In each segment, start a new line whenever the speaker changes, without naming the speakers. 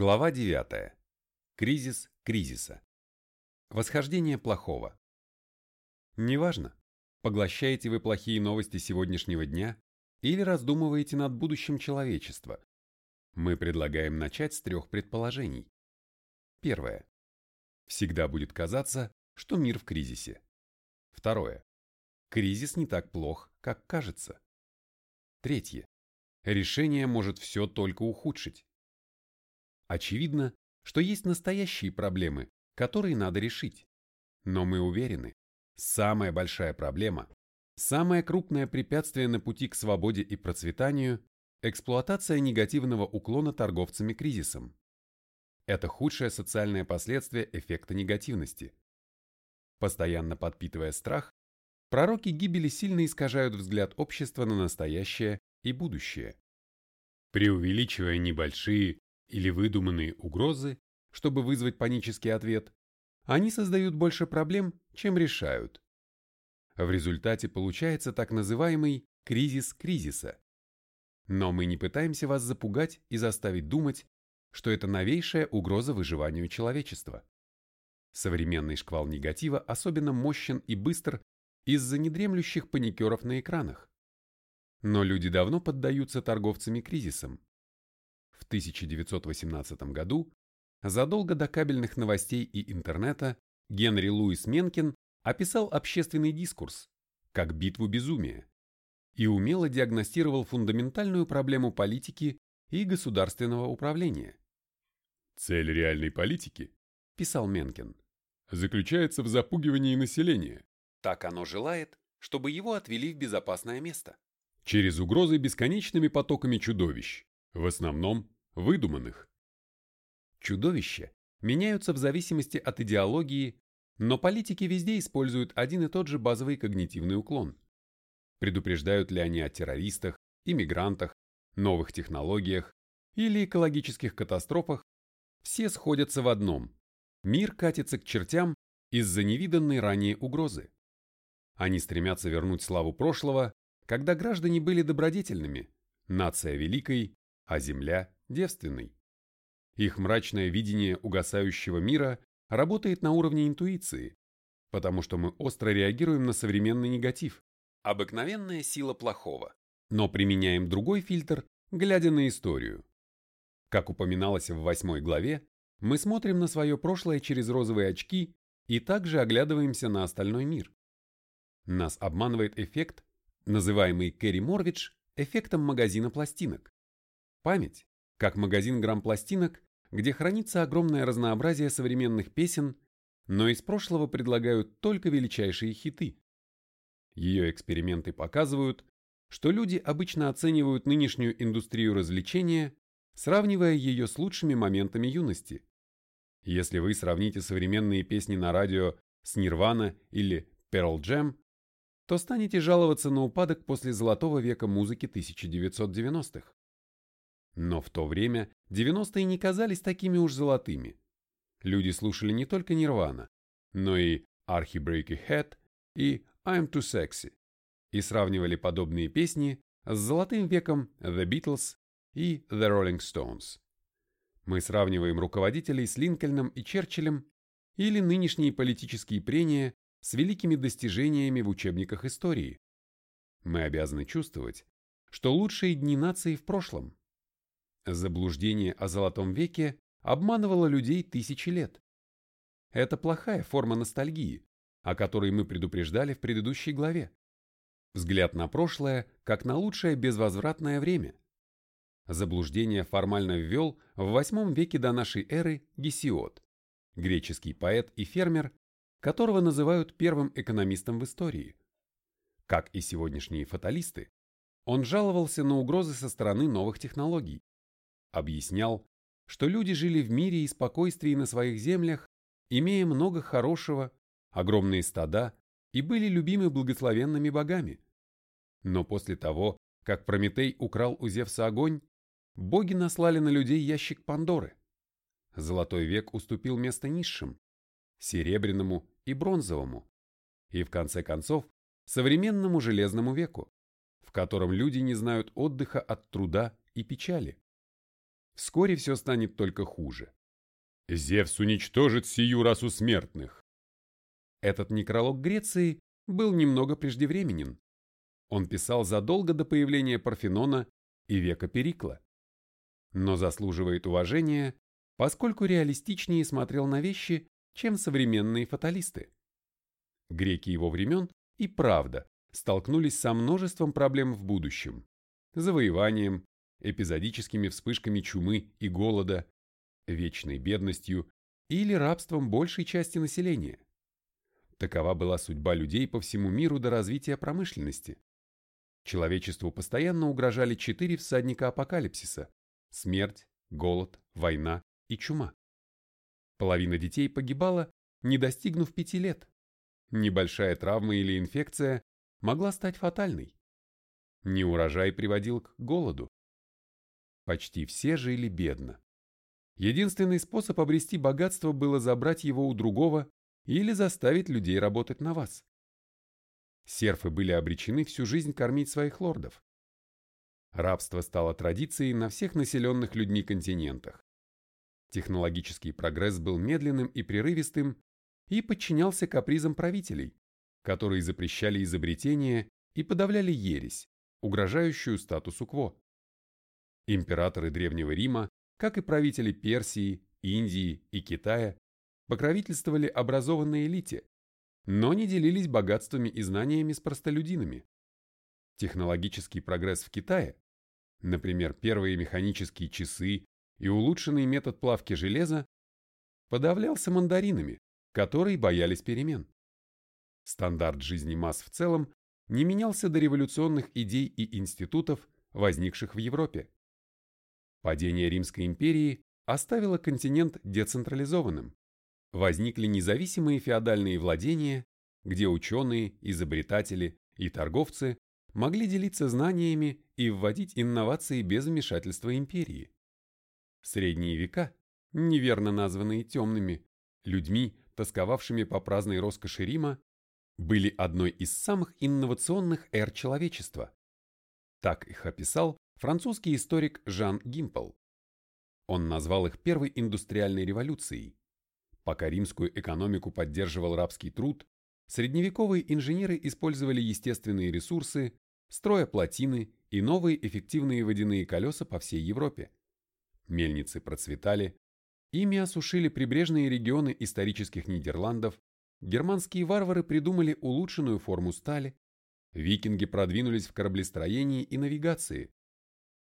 Глава 9. Кризис кризиса. Восхождение плохого. Неважно, поглощаете вы плохие новости сегодняшнего дня или раздумываете над будущим человечества. Мы предлагаем начать с трех предположений. Первое. Всегда будет казаться, что мир в кризисе. Второе. Кризис не так плох, как кажется. Третье. Решение может все только ухудшить. Очевидно, что есть настоящие проблемы, которые надо решить. Но мы уверены, самая большая проблема, самое крупное препятствие на пути к свободе и процветанию – эксплуатация негативного уклона торговцами кризисом. Это худшее социальное последствие эффекта негативности. Постоянно подпитывая страх, пророки гибели сильно искажают взгляд общества на настоящее и будущее. Преувеличивая небольшие, или выдуманные угрозы, чтобы вызвать панический ответ, они создают больше проблем, чем решают. В результате получается так называемый кризис кризиса. Но мы не пытаемся вас запугать и заставить думать, что это новейшая угроза выживанию человечества. Современный шквал негатива особенно мощен и быстр из-за недремлющих паникеров на экранах. Но люди давно поддаются торговцами кризисом, в 1918 году, задолго до кабельных новостей и интернета, Генри Луис Менкин описал общественный дискурс как битву безумия и умело диагностировал фундаментальную проблему политики и государственного управления.
«Цель реальной политики, –
писал Менкин, –
заключается в запугивании населения.
Так оно желает, чтобы его отвели в безопасное место.
Через угрозы бесконечными потоками чудовищ, в основном выдуманных.
Чудовища меняются в зависимости от идеологии, но политики везде используют один и тот же базовый когнитивный уклон. Предупреждают ли они о террористах, иммигрантах, новых технологиях или экологических катастрофах, все сходятся в одном – мир катится к чертям из-за невиданной ранее угрозы. Они стремятся вернуть славу прошлого, когда граждане были добродетельными, нация великой, а земля девственной. Их мрачное видение угасающего мира работает на уровне интуиции, потому что мы остро реагируем на современный негатив, обыкновенная сила плохого, но применяем другой фильтр, глядя на историю. Как упоминалось в восьмой главе, мы смотрим на свое прошлое через розовые очки и также оглядываемся на остальной мир. Нас обманывает эффект, называемый Кэрри Морвидж эффектом магазина пластинок. Память, как магазин грамм-пластинок, где хранится огромное разнообразие современных песен, но из прошлого предлагают только величайшие хиты. Ее эксперименты показывают, что люди обычно оценивают нынешнюю индустрию развлечения, сравнивая ее с лучшими моментами юности. Если вы сравните современные песни на радио с Nirvana или Pearl Jam, то станете жаловаться на упадок после золотого века музыки 1990-х. Но в то время 90-е не казались такими уж золотыми. Люди слушали не только Нирвана, но и Archie Breaky Head и I'm Too Sexy и сравнивали подобные песни с золотым веком The Beatles и The Rolling Stones. Мы сравниваем руководителей с Линкольном и Черчиллем или нынешние политические прения с великими достижениями в учебниках истории. Мы обязаны чувствовать, что лучшие дни нации в прошлом. Заблуждение о Золотом веке обманывало людей тысячи лет. Это плохая форма ностальгии, о которой мы предупреждали в предыдущей главе. Взгляд на прошлое, как на лучшее безвозвратное время. Заблуждение формально ввел в восьмом веке до нашей эры Гесиод, греческий поэт и фермер, которого называют первым экономистом в истории. Как и сегодняшние фаталисты, он жаловался на угрозы со стороны новых технологий, объяснял, что люди жили в мире и спокойствии на своих землях, имея много хорошего, огромные стада и были любимы благословенными богами. Но после того, как Прометей украл у Зевса огонь, боги наслали на людей ящик Пандоры. Золотой век уступил место низшим, серебряному и бронзовому, и в конце концов современному железному веку, в котором люди не знают отдыха от труда и печали. Вскоре все станет только хуже.
Зевс уничтожит сию расу смертных.
Этот некролог Греции был немного преждевременен. Он писал задолго до появления Парфенона и века Перикла. Но заслуживает уважения, поскольку реалистичнее смотрел на вещи, чем современные фаталисты. Греки его времен и правда столкнулись со множеством проблем в будущем. Завоеванием, эпизодическими вспышками чумы и голода, вечной бедностью или рабством большей части населения. Такова была судьба людей по всему миру до развития промышленности. Человечеству постоянно угрожали четыре всадника апокалипсиса – смерть, голод, война и чума. Половина детей погибала, не достигнув пяти лет. Небольшая травма или инфекция могла стать фатальной. Неурожай приводил к голоду. Почти все жили бедно. Единственный способ обрести богатство было забрать его у другого или заставить людей работать на вас. Серфы были обречены всю жизнь кормить своих лордов. Рабство стало традицией на всех населенных людьми континентах. Технологический прогресс был медленным и прерывистым и подчинялся капризам правителей, которые запрещали изобретения и подавляли ересь, угрожающую статусу кво. Императоры Древнего Рима, как и правители Персии, Индии и Китая, покровительствовали образованной элите, но не делились богатствами и знаниями с простолюдинами. Технологический прогресс в Китае, например, первые механические часы и улучшенный метод плавки железа, подавлялся мандаринами, которые боялись перемен. Стандарт жизни масс в целом не менялся до революционных идей и институтов, возникших в Европе. Падение Римской империи оставило континент децентрализованным. Возникли независимые феодальные владения, где ученые, изобретатели и торговцы могли делиться знаниями и вводить инновации без вмешательства империи. Средние века, неверно названные темными, людьми, тосковавшими по праздной роскоши Рима, были одной из самых инновационных эр человечества. Так их описал французский историк Жан Гимпл. Он назвал их первой индустриальной революцией. Пока римскую экономику поддерживал рабский труд, средневековые инженеры использовали естественные ресурсы, строя плотины и новые эффективные водяные колеса по всей Европе. Мельницы процветали, ими осушили прибрежные регионы исторических Нидерландов Германские варвары придумали улучшенную форму стали, викинги продвинулись в кораблестроении и навигации,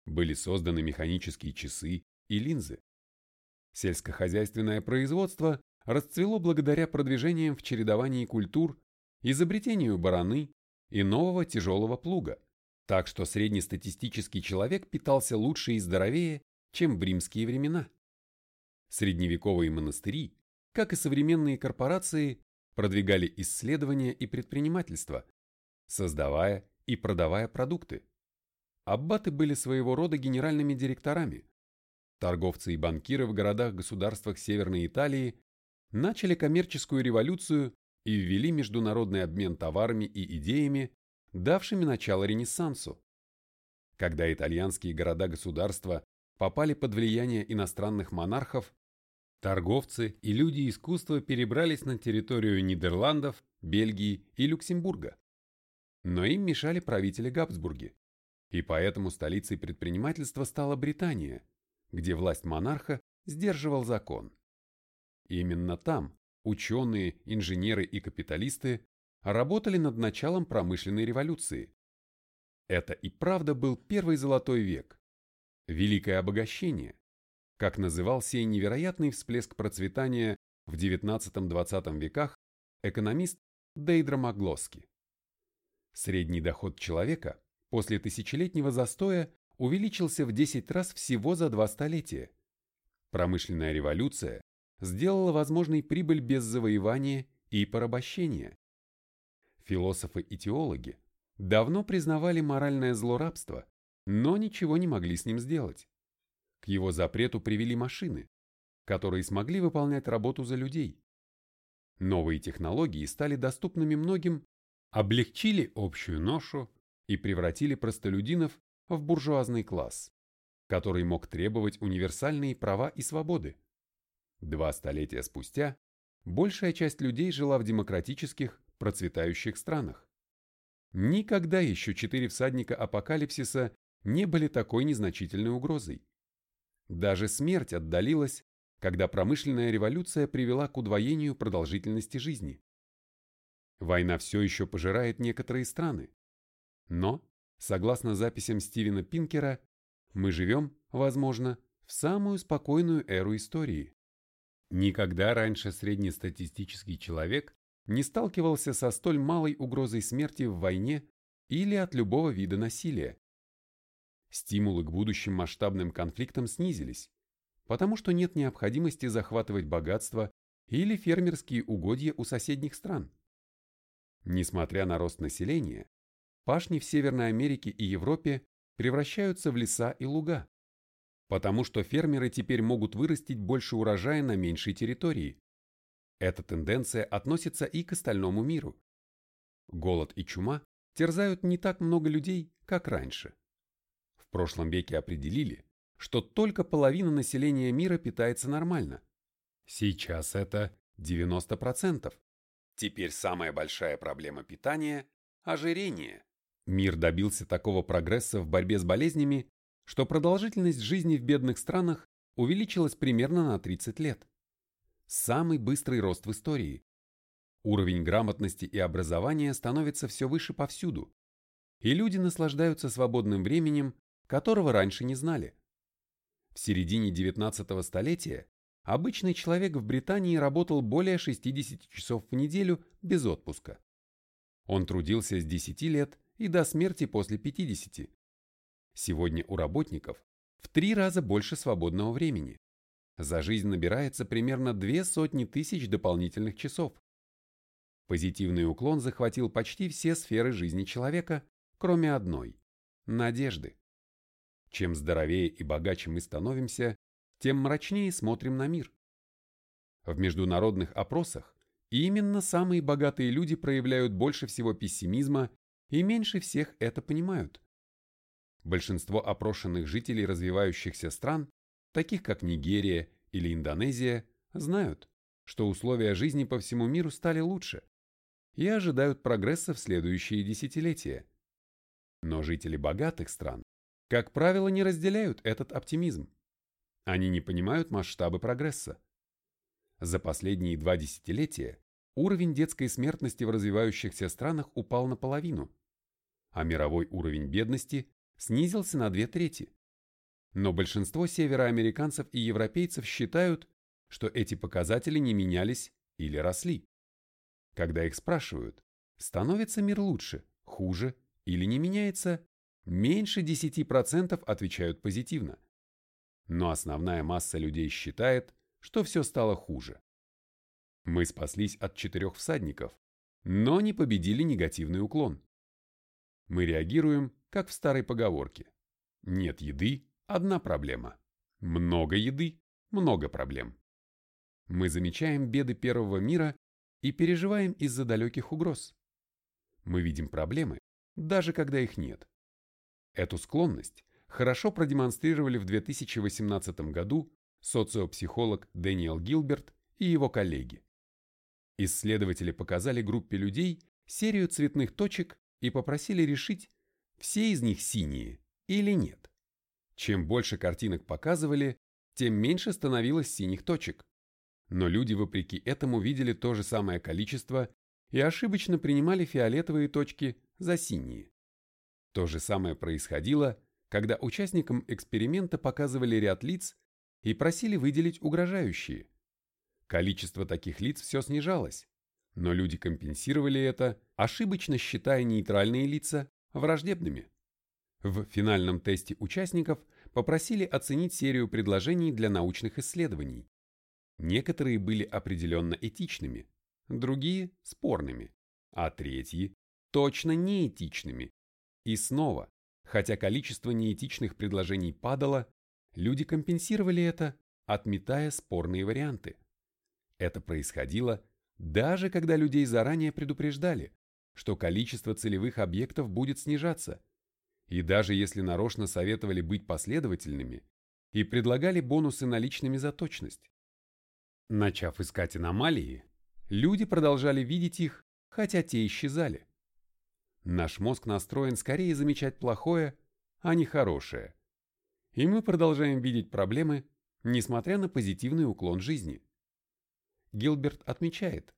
были созданы механические часы и линзы. Сельскохозяйственное производство расцвело благодаря продвижениям в чередовании культур, изобретению бараны и нового тяжелого плуга, так что среднестатистический человек питался лучше и здоровее, чем в римские времена. Средневековые монастыри, как и современные корпорации, продвигали исследования и предпринимательство, создавая и продавая продукты. Аббаты были своего рода генеральными директорами. Торговцы и банкиры в городах-государствах Северной Италии начали коммерческую революцию и ввели международный обмен товарами и идеями, давшими начало Ренессансу. Когда итальянские города-государства попали под влияние иностранных монархов, Торговцы и люди искусства перебрались на территорию Нидерландов, Бельгии и Люксембурга. Но им мешали правители Габсбурги, и поэтому столицей предпринимательства стала Британия, где власть монарха сдерживал закон. Именно там ученые, инженеры и капиталисты работали над началом промышленной революции. Это и правда был первый золотой век, великое обогащение, как называл сей невероятный всплеск процветания в XIX-XX веках экономист Дейдра Маглоски. Средний доход человека после тысячелетнего застоя увеличился в 10 раз всего за два столетия. Промышленная революция сделала возможной прибыль без завоевания и порабощения. Философы и теологи давно признавали моральное зло рабства, но ничего не могли с ним сделать. К его запрету привели машины, которые смогли выполнять работу за людей. Новые технологии стали доступными многим, облегчили общую ношу и превратили простолюдинов в буржуазный класс. который мог требовать универсальные права и свободы. Два столетия спустя большая часть людей жила в демократических, процветающих странах. Никогда еще четыре всадника апокалипсиса не были такой незначительной угрозой. Даже смерть отдалилась, когда промышленная революция привела к удвоению продолжительности жизни. Война все еще пожирает некоторые страны. Но, согласно записям Стивена Пинкера, мы живем, возможно, в самую спокойную эру истории. Никогда раньше среднестатистический человек не сталкивался со столь малой угрозой смерти в войне или от любого вида насилия. Стимулы к будущим масштабным конфликтам снизились, потому что нет необходимости захватывать богатство или фермерские угодья у соседних стран. Несмотря на рост населения, пашни в Северной Америке и Европе превращаются в леса и луга, потому что фермеры теперь могут вырастить больше урожая на меньшей территории. Эта тенденция относится и к остальному миру. Голод и чума терзают не так много людей, как раньше. В прошлом веке определили, что только половина населения мира питается нормально. Сейчас это 90%. Теперь самая большая проблема питания – ожирение. Мир добился такого прогресса в борьбе с болезнями, что продолжительность жизни в бедных странах увеличилась примерно на 30 лет. Самый быстрый рост в истории. Уровень грамотности и образования становится все выше повсюду, и люди наслаждаются свободным временем, которого раньше не знали. В середине 19 столетия обычный человек в Британии работал более 60 часов в неделю без отпуска. Он трудился с 10 лет и до смерти после 50. Сегодня у работников в три раза больше свободного времени. За жизнь набирается примерно две сотни тысяч дополнительных часов. Позитивный уклон захватил почти все сферы жизни человека, кроме одной – надежды. Чем здоровее и богаче мы становимся, тем мрачнее смотрим на мир. В международных опросах именно самые богатые люди проявляют больше всего пессимизма и меньше всех это понимают. Большинство опрошенных жителей развивающихся стран, таких как Нигерия или Индонезия, знают, что условия жизни по всему миру стали лучше и ожидают прогресса в следующие десятилетия. Но жители богатых стран, как правило, не разделяют этот оптимизм. Они не понимают масштабы прогресса. За последние два десятилетия уровень детской смертности в развивающихся странах упал наполовину, а мировой уровень бедности снизился на две трети. Но большинство североамериканцев и европейцев считают, что эти показатели не менялись или росли. Когда их спрашивают, становится мир лучше, хуже или не меняется, меньше 10% отвечают позитивно но основная масса людей считает, что все стало хуже. Мы спаслись от четырех всадников, но не победили негативный уклон. Мы реагируем, как в старой поговорке. Нет еды – одна проблема. Много еды – много проблем. Мы замечаем беды первого мира и переживаем из-за далеких угроз. Мы видим проблемы, даже когда их нет. Эту склонность хорошо продемонстрировали в 2018 году социопсихолог Дэниел Гилберт и его коллеги. Исследователи показали группе людей серию цветных точек и попросили решить, все из них синие или нет. Чем больше картинок показывали, тем меньше становилось синих точек. Но люди вопреки этому видели то же самое количество и ошибочно принимали фиолетовые точки за синие. То же самое происходило когда участникам эксперимента показывали ряд лиц и просили выделить угрожающие. Количество таких лиц все снижалось, но люди компенсировали это, ошибочно считая нейтральные лица враждебными. В финальном тесте участников попросили оценить серию предложений для научных исследований. Некоторые были определенно этичными, другие – спорными, а третьи – точно неэтичными. И снова, Хотя количество неэтичных предложений падало, люди компенсировали это, отметая спорные варианты. Это происходило даже когда людей заранее предупреждали, что количество целевых объектов будет снижаться, и даже если нарочно советовали быть последовательными и предлагали бонусы наличными за точность. Начав искать аномалии, люди продолжали видеть их, хотя те исчезали. Наш мозг настроен скорее замечать плохое, а не хорошее. И мы продолжаем видеть проблемы, несмотря на позитивный уклон жизни. Гилберт отмечает.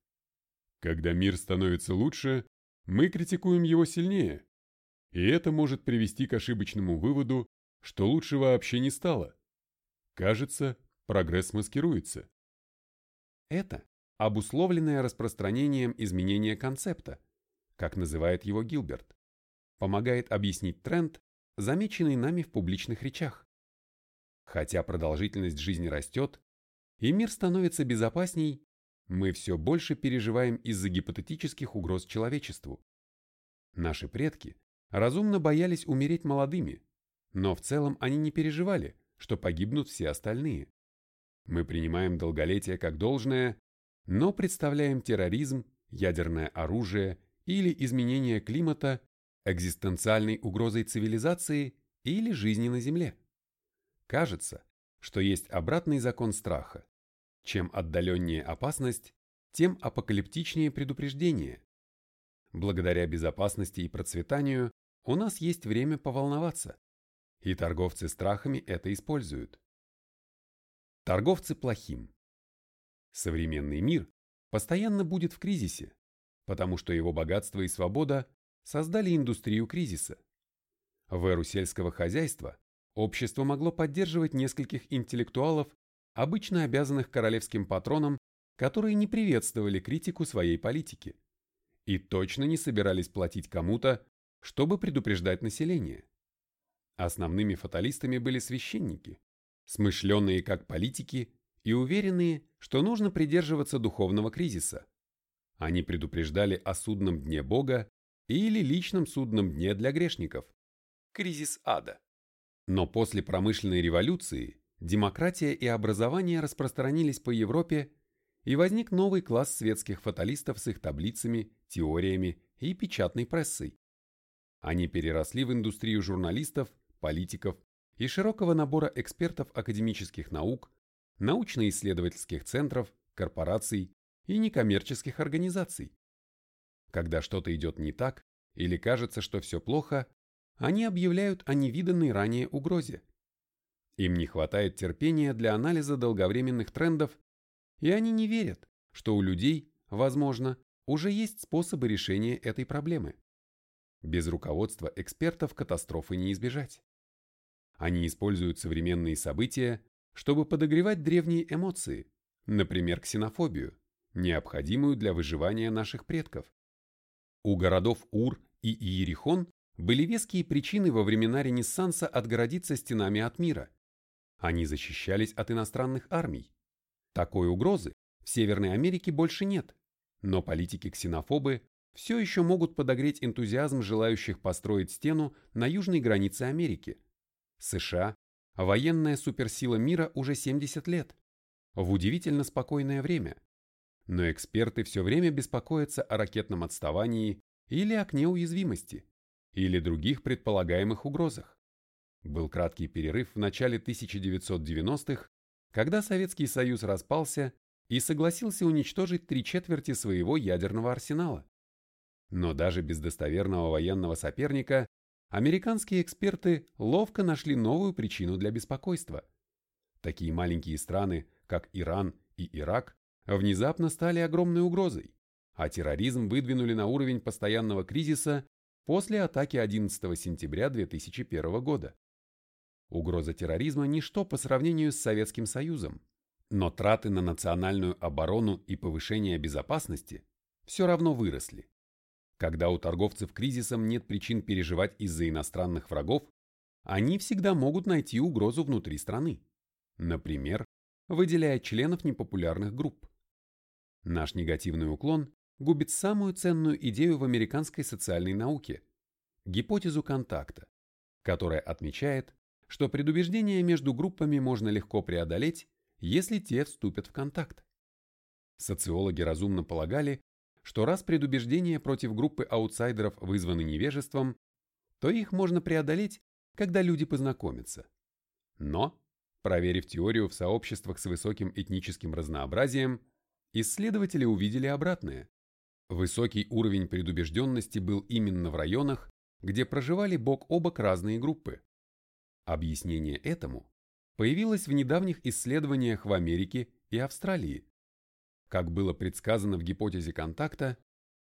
Когда мир становится лучше, мы критикуем его сильнее. И это может привести к ошибочному выводу, что лучше вообще не стало. Кажется, прогресс маскируется.
Это обусловленное распространением изменения концепта, как называет его Гилберт, помогает объяснить тренд, замеченный нами в публичных речах. Хотя продолжительность жизни растет, и мир становится безопасней, мы все больше переживаем из-за гипотетических угроз человечеству. Наши предки разумно боялись умереть молодыми, но в целом они не переживали, что погибнут все остальные. Мы принимаем долголетие как должное, но представляем терроризм, ядерное оружие или изменение климата экзистенциальной угрозой цивилизации или жизни на Земле. Кажется, что есть обратный закон страха. Чем отдаленнее опасность, тем апокалиптичнее предупреждение. Благодаря безопасности и процветанию у нас есть время поволноваться, и торговцы страхами это используют. Торговцы плохим. Современный мир постоянно будет в кризисе, потому что его богатство и свобода создали индустрию кризиса. В эру сельского хозяйства общество могло поддерживать нескольких интеллектуалов, обычно обязанных королевским патронам, которые не приветствовали критику своей политики и точно не собирались платить кому-то, чтобы предупреждать население. Основными фаталистами были священники, смышленные как политики и уверенные, что нужно придерживаться духовного кризиса. Они предупреждали о судном дне Бога или личном судном дне для грешников – кризис ада. Но после промышленной революции демократия и образование распространились по Европе, и возник новый класс светских фаталистов с их таблицами, теориями и печатной прессой. Они переросли в индустрию журналистов, политиков и широкого набора экспертов академических наук, научно-исследовательских центров, корпораций и некоммерческих организаций. Когда что-то идет не так или кажется, что все плохо, они объявляют о невиданной ранее угрозе. Им не хватает терпения для анализа долговременных трендов, и они не верят, что у людей, возможно, уже есть способы решения этой проблемы. Без руководства экспертов катастрофы не избежать. Они используют современные события, чтобы подогревать древние эмоции, например, ксенофобию, необходимую для выживания наших предков. У городов Ур и Иерихон были веские причины во времена Ренессанса отгородиться стенами от мира. Они защищались от иностранных армий. Такой угрозы в Северной Америке больше нет, но политики-ксенофобы все еще могут подогреть энтузиазм желающих построить стену на южной границе Америки. США – военная суперсила мира уже 70 лет, в удивительно спокойное время. Но эксперты все время беспокоятся о ракетном отставании или окне уязвимости, или других предполагаемых угрозах. Был краткий перерыв в начале 1990-х, когда Советский Союз распался и согласился уничтожить три четверти своего ядерного арсенала. Но даже без достоверного военного соперника американские эксперты ловко нашли новую причину для беспокойства. Такие маленькие страны, как Иран и Ирак, внезапно стали огромной угрозой, а терроризм выдвинули на уровень постоянного кризиса после атаки 11 сентября 2001 года. Угроза терроризма – ничто по сравнению с Советским Союзом, но траты на национальную оборону и повышение безопасности все равно выросли. Когда у торговцев кризисом нет причин переживать из-за иностранных врагов, они всегда могут найти угрозу внутри страны. Например, выделяя членов непопулярных групп. Наш негативный уклон губит самую ценную идею в американской социальной науке – гипотезу контакта, которая отмечает, что предубеждение между группами можно легко преодолеть, если те вступят в контакт. Социологи разумно полагали, что раз предубеждения против группы аутсайдеров вызваны невежеством, то их можно преодолеть, когда люди познакомятся. Но, проверив теорию в сообществах с высоким этническим разнообразием, исследователи увидели обратное. Высокий уровень предубежденности был именно в районах, где проживали бок о бок разные группы. Объяснение этому появилось в недавних исследованиях в Америке и Австралии. Как было предсказано в гипотезе контакта,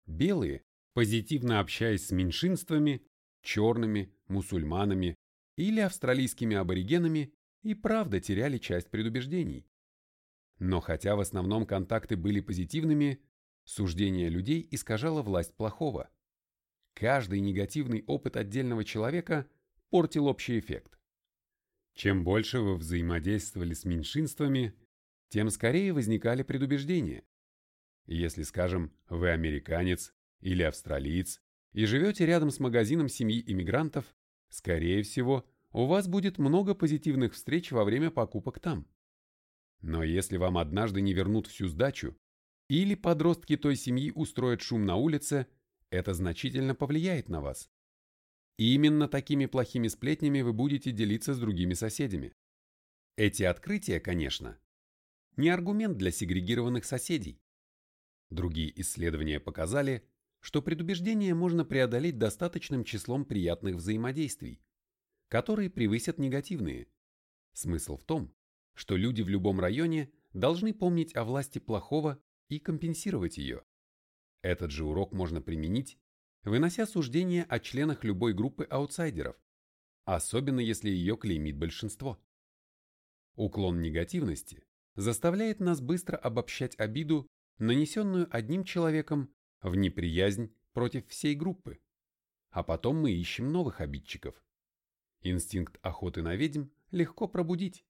белые, позитивно общаясь с меньшинствами, черными, мусульманами или австралийскими аборигенами, и правда теряли часть предубеждений. Но хотя в основном контакты были позитивными, суждение людей искажало власть плохого. Каждый негативный опыт отдельного человека портил общий эффект. Чем больше вы взаимодействовали с меньшинствами, тем скорее возникали предубеждения. Если, скажем, вы американец или австралиец и живете рядом с магазином семьи иммигрантов, скорее всего, у вас будет много позитивных встреч во время покупок там. Но если вам однажды не вернут всю сдачу, или подростки той семьи устроят шум на улице, это значительно повлияет на вас. И именно такими плохими сплетнями вы будете делиться с другими соседями. Эти открытия, конечно, не аргумент для сегрегированных соседей. Другие исследования показали, что предубеждение можно преодолеть достаточным числом приятных взаимодействий, которые превысят негативные. Смысл в том, что люди в любом районе должны помнить о власти плохого и компенсировать ее. Этот же урок можно применить, вынося суждения о членах любой группы аутсайдеров, особенно если ее клеймит большинство. Уклон негативности заставляет нас быстро обобщать обиду, нанесенную одним человеком, в неприязнь против всей группы. А потом мы ищем новых обидчиков. Инстинкт охоты на ведьм легко пробудить.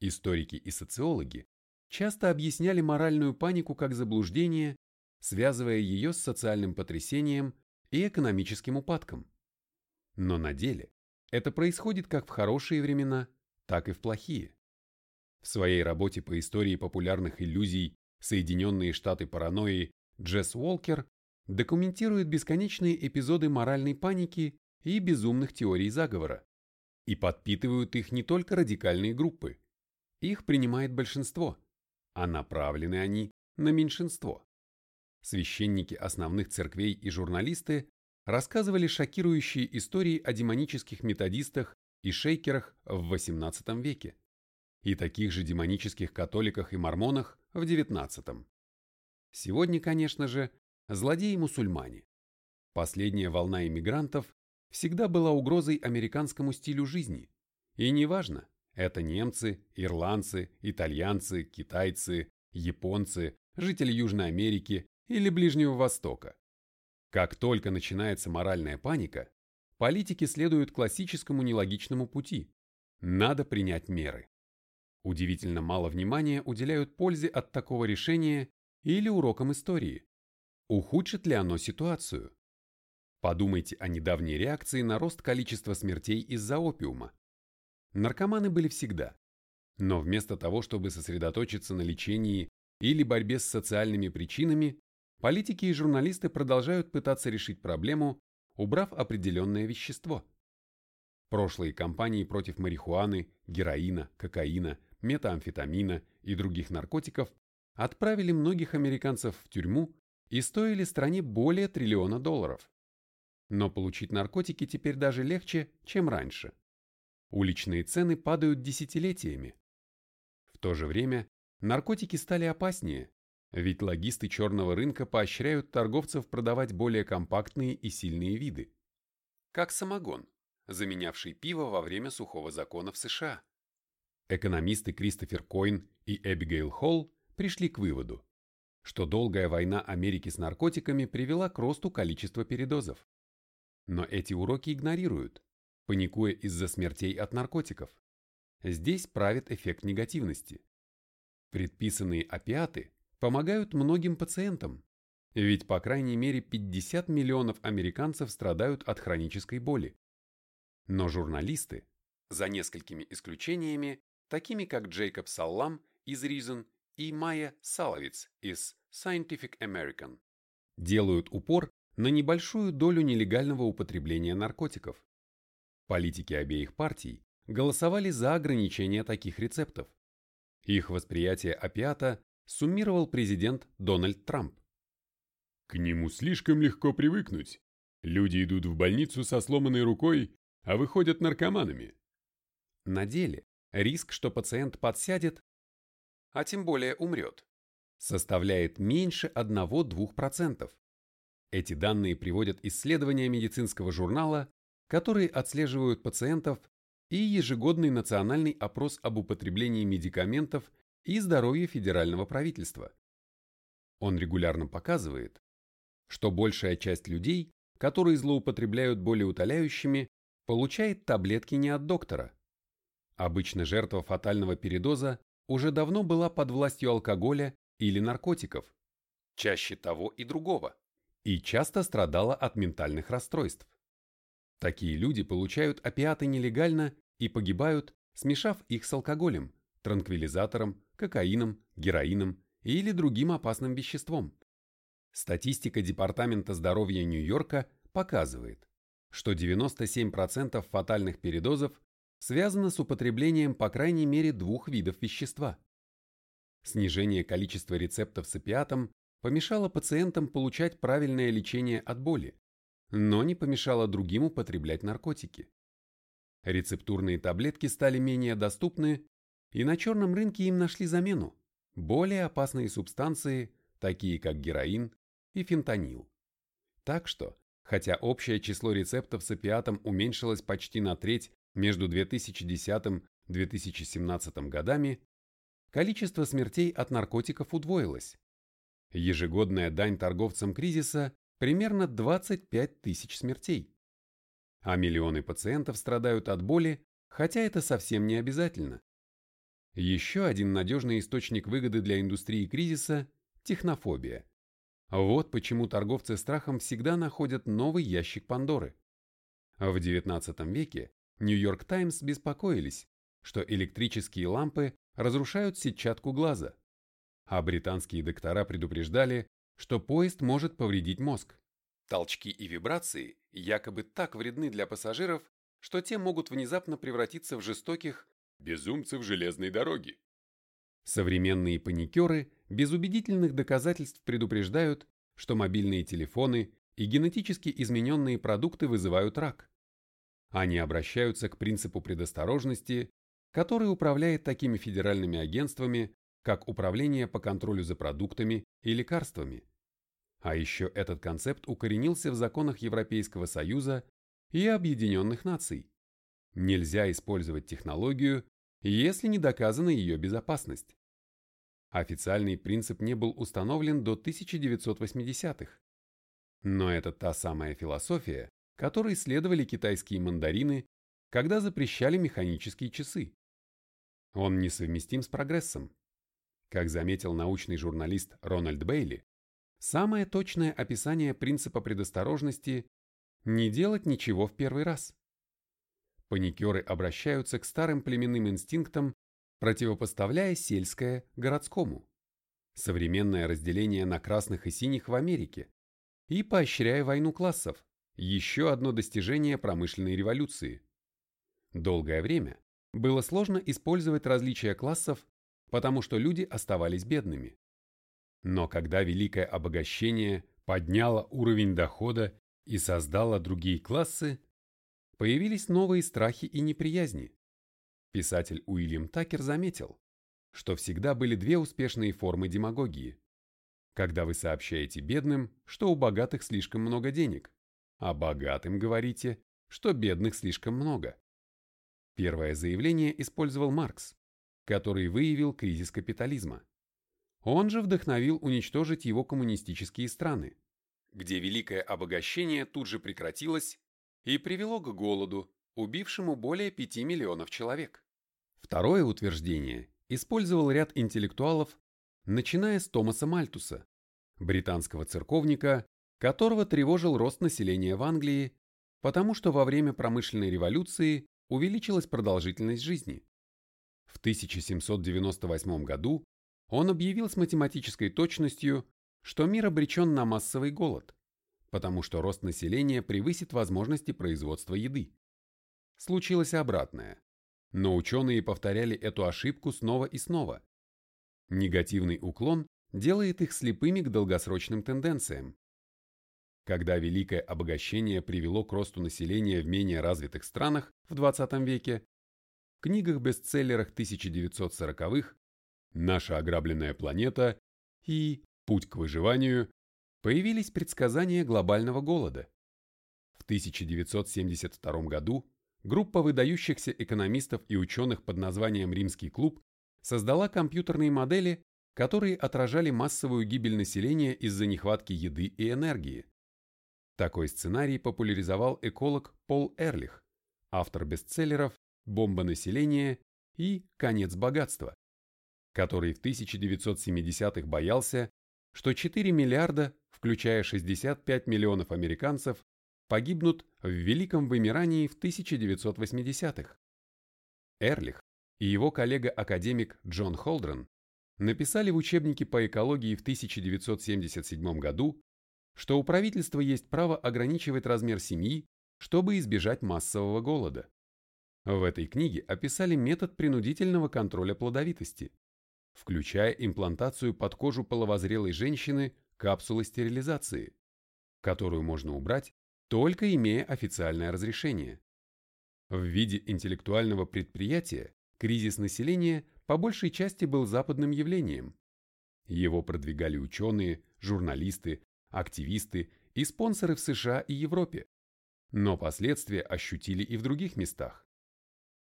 Историки и социологи часто объясняли моральную панику как заблуждение, связывая ее с социальным потрясением и экономическим упадком. Но на деле это происходит как в хорошие времена, так и в плохие. В своей работе по истории популярных иллюзий Соединенные Штаты паранойи Джесс Уолкер документирует бесконечные эпизоды моральной паники и безумных теорий заговора. И подпитывают их не только радикальные группы. Их принимает большинство, а направлены они на меньшинство. Священники основных церквей и журналисты рассказывали шокирующие истории о демонических методистах и шейкерах в XVIII веке и таких же демонических католиках и мормонах в XIX. Сегодня, конечно же, злодеи-мусульмане. Последняя волна иммигрантов всегда была угрозой американскому стилю жизни. И неважно, это немцы, ирландцы, итальянцы, китайцы, японцы, жители Южной Америки или Ближнего Востока. Как только начинается моральная паника, политики следуют классическому нелогичному пути. Надо принять меры. Удивительно мало внимания уделяют пользе от такого решения или урокам истории. Ухудшит ли оно ситуацию? Подумайте о недавней реакции на рост количества смертей из-за опиума. Наркоманы были всегда. Но вместо того, чтобы сосредоточиться на лечении или борьбе с социальными причинами, политики и журналисты продолжают пытаться решить проблему, убрав определенное вещество. Прошлые кампании против марихуаны, героина, кокаина, метамфетамина и других наркотиков отправили многих американцев в тюрьму и стоили стране более триллиона долларов. Но получить наркотики теперь даже легче, чем раньше. Уличные цены падают десятилетиями. В то же время наркотики стали опаснее, ведь логисты черного рынка поощряют торговцев продавать более компактные и сильные виды. Как самогон, заменявший пиво во время сухого закона в США. Экономисты Кристофер Койн и Эбигейл Холл пришли к выводу, что долгая война Америки с наркотиками привела к росту количества передозов. Но эти уроки игнорируют, паникуя из-за смертей от наркотиков. Здесь правит эффект негативности. Предписанные опиаты помогают многим пациентам, ведь по крайней мере 50 миллионов американцев страдают от хронической боли. Но журналисты, за несколькими исключениями, такими как Джейкоб Саллам из Reason и Майя Саловиц из Scientific American, делают упор на небольшую долю нелегального употребления наркотиков. Политики обеих партий голосовали за ограничение таких рецептов. Их восприятие опиата суммировал президент Дональд Трамп.
К нему слишком легко привыкнуть. Люди идут в больницу со сломанной рукой, а выходят наркоманами.
На деле риск, что пациент подсядет, а тем более умрет, составляет меньше 1-2%. Эти данные приводят исследования медицинского журнала, которые отслеживают пациентов и ежегодный национальный опрос об употреблении медикаментов и здоровье федерального правительства. Он регулярно показывает, что большая часть людей, которые злоупотребляют болеутоляющими, получает таблетки не от доктора. Обычно жертва фатального передоза уже давно была под властью алкоголя или наркотиков, чаще того и другого, и часто страдала от ментальных расстройств. Такие люди получают опиаты нелегально и погибают, смешав их с алкоголем, транквилизатором, кокаином, героином или другим опасным веществом. Статистика Департамента здоровья Нью-Йорка показывает, что 97% фатальных передозов связано с употреблением по крайней мере двух видов вещества. Снижение количества рецептов с опиатом помешало пациентам получать правильное лечение от боли, но не помешало другим употреблять наркотики. Рецептурные таблетки стали менее доступны, и на черном рынке им нашли замену – более опасные субстанции, такие как героин и фентанил. Так что, хотя общее число рецептов с опиатом уменьшилось почти на треть между 2010-2017 годами, количество смертей от наркотиков удвоилось. Ежегодная дань торговцам кризиса примерно 25 тысяч смертей. А миллионы пациентов страдают от боли, хотя это совсем не обязательно. Еще один надежный источник выгоды для индустрии кризиса – технофобия. Вот почему торговцы страхом всегда находят новый ящик Пандоры. В XIX веке Нью-Йорк Таймс беспокоились, что электрические лампы разрушают сетчатку глаза, а британские доктора предупреждали, что поезд может повредить мозг. Толчки и вибрации якобы так вредны для пассажиров, что те могут внезапно превратиться в жестоких безумцев железной дороги. Современные паникеры без убедительных доказательств предупреждают, что мобильные телефоны и генетически измененные продукты вызывают рак. Они обращаются к принципу предосторожности, который управляет такими федеральными агентствами, как Управление по контролю за продуктами и лекарствами. А еще этот концепт укоренился в законах Европейского Союза и Объединенных Наций. Нельзя использовать технологию, если не доказана ее безопасность. Официальный принцип не был установлен до 1980-х. Но это та самая философия, которой следовали китайские мандарины, когда запрещали механические часы. Он несовместим с прогрессом. Как заметил научный журналист Рональд Бейли, самое точное описание принципа предосторожности – не делать ничего в первый раз. Паникеры обращаются к старым племенным инстинктам, противопоставляя сельское городскому, современное разделение на красных и синих в Америке и поощряя войну классов, еще одно достижение промышленной революции. Долгое время было сложно использовать различия классов, потому что люди оставались бедными. Но когда великое обогащение подняло уровень дохода и создало другие классы, появились новые страхи и неприязни. Писатель Уильям Такер заметил, что всегда были две успешные формы демагогии. Когда вы сообщаете бедным, что у богатых слишком много денег, а богатым говорите, что бедных слишком много. Первое заявление использовал Маркс, который выявил кризис капитализма. Он же вдохновил уничтожить его коммунистические страны, где великое обогащение тут же прекратилось и привело к голоду, убившему более 5 миллионов человек. Второе утверждение использовал ряд интеллектуалов, начиная с Томаса Мальтуса, британского церковника, которого тревожил рост населения в Англии, потому что во время промышленной революции увеличилась продолжительность жизни. В 1798 году он объявил с математической точностью, что мир обречен на массовый голод, потому что рост населения превысит возможности производства еды. Случилось обратное. Но ученые повторяли эту ошибку снова и снова. Негативный уклон делает их слепыми к долгосрочным тенденциям. Когда великое обогащение привело к росту населения в менее развитых странах в 20 веке, в книгах-бестселлерах 1940-х «Наша ограбленная планета» и «Путь к выживанию» появились предсказания глобального голода. В 1972 году группа выдающихся экономистов и ученых под названием «Римский клуб» создала компьютерные модели, которые отражали массовую гибель населения из-за нехватки еды и энергии. Такой сценарий популяризовал эколог Пол Эрлих, автор бестселлеров «Бомба населения» и «Конец богатства», который в 1970-х боялся, что 4 миллиарда, включая 65 миллионов американцев, погибнут в Великом вымирании в 1980-х. Эрлих и его коллега-академик Джон Холдрен написали в учебнике по экологии в 1977 году, что у правительства есть право ограничивать размер семьи, чтобы избежать массового голода. В этой книге описали метод принудительного контроля плодовитости, включая имплантацию под кожу половозрелой женщины капсулы стерилизации, которую можно убрать, только имея официальное разрешение. В виде интеллектуального предприятия кризис населения по большей части был западным явлением. Его продвигали ученые, журналисты, активисты и спонсоры в США и Европе. Но последствия ощутили и в других местах.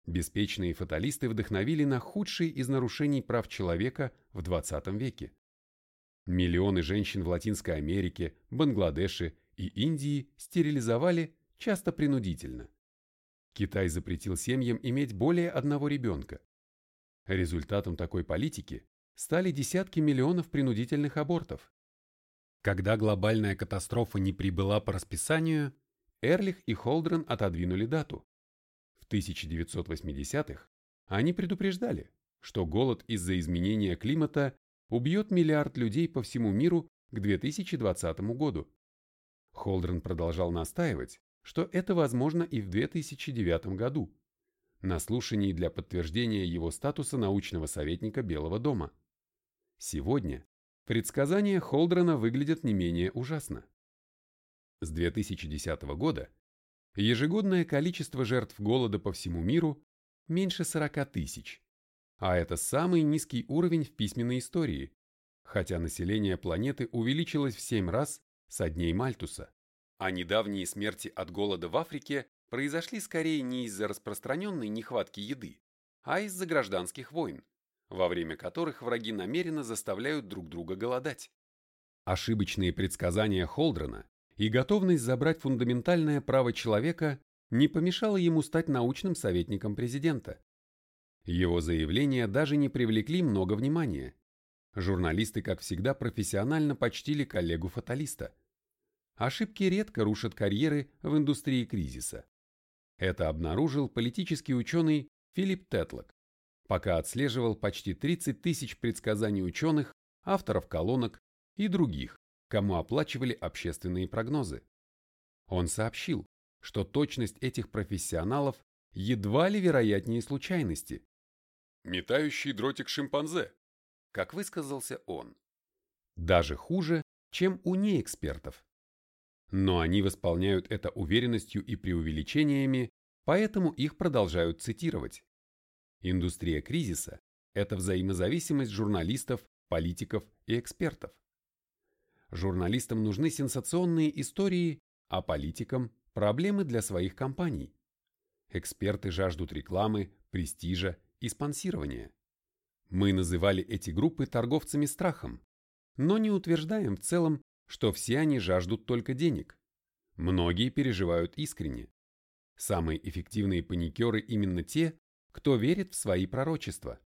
Беспечные фаталисты вдохновили на худшие из нарушений прав человека в 20 веке. Миллионы женщин в Латинской Америке, Бангладеше и Индии стерилизовали часто принудительно. Китай запретил семьям иметь более одного ребенка. Результатом такой политики стали десятки миллионов принудительных абортов. Когда глобальная катастрофа не прибыла по расписанию, Эрлих и Холдрен отодвинули дату. 1980-х они предупреждали, что голод из-за изменения климата убьет миллиард людей по всему миру к 2020 году. Холдрен продолжал настаивать, что это возможно и в 2009 году, на слушании для подтверждения его статуса научного советника Белого дома. Сегодня предсказания Холдрена выглядят не менее ужасно. С 2010 года Ежегодное количество жертв голода по всему миру меньше 40 тысяч. А это самый низкий уровень в письменной истории, хотя население планеты увеличилось в 7 раз со дней Мальтуса. А недавние смерти от голода в Африке произошли скорее не из-за распространенной нехватки еды, а из-за гражданских войн, во время которых враги намеренно заставляют друг друга голодать. Ошибочные предсказания Холдрена и готовность забрать фундаментальное право человека не помешала ему стать научным советником президента. Его заявления даже не привлекли много внимания. Журналисты, как всегда, профессионально почтили коллегу-фаталиста. Ошибки редко рушат карьеры в индустрии кризиса. Это обнаружил политический ученый Филипп Тетлок, пока отслеживал почти 30 тысяч предсказаний ученых, авторов колонок и других, кому оплачивали общественные прогнозы. Он сообщил, что точность этих профессионалов едва ли вероятнее случайности. «Метающий дротик шимпанзе», как высказался он. Даже хуже, чем у неэкспертов. Но они восполняют это уверенностью и преувеличениями, поэтому их продолжают цитировать. Индустрия кризиса – это взаимозависимость журналистов, политиков и экспертов. Журналистам нужны сенсационные истории, а политикам – проблемы для своих компаний. Эксперты жаждут рекламы, престижа и спонсирования. Мы называли эти группы торговцами страхом, но не утверждаем в целом, что все они жаждут только денег. Многие переживают искренне. Самые эффективные паникеры именно те, кто верит в свои пророчества.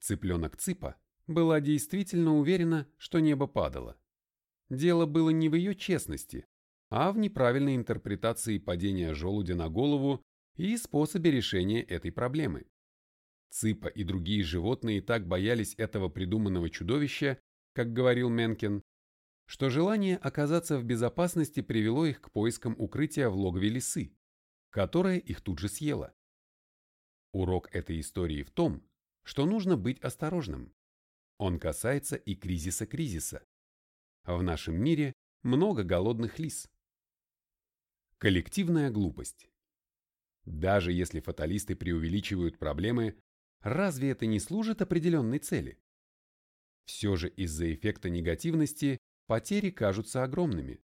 Цыпленок Цыпа была действительно уверена, что небо падало. Дело было не в ее честности, а в неправильной интерпретации падения желудя на голову и способе решения этой проблемы. Цыпа и другие животные так боялись этого придуманного чудовища, как говорил Менкен, что желание оказаться в безопасности привело их к поискам укрытия в логове лисы, которая их тут же съела. Урок этой истории в том, что нужно быть осторожным. Он касается и кризиса кризиса. В нашем мире много голодных лис. Коллективная глупость. Даже если фаталисты преувеличивают проблемы, разве это не служит определенной цели? Все же из-за эффекта негативности потери кажутся огромными.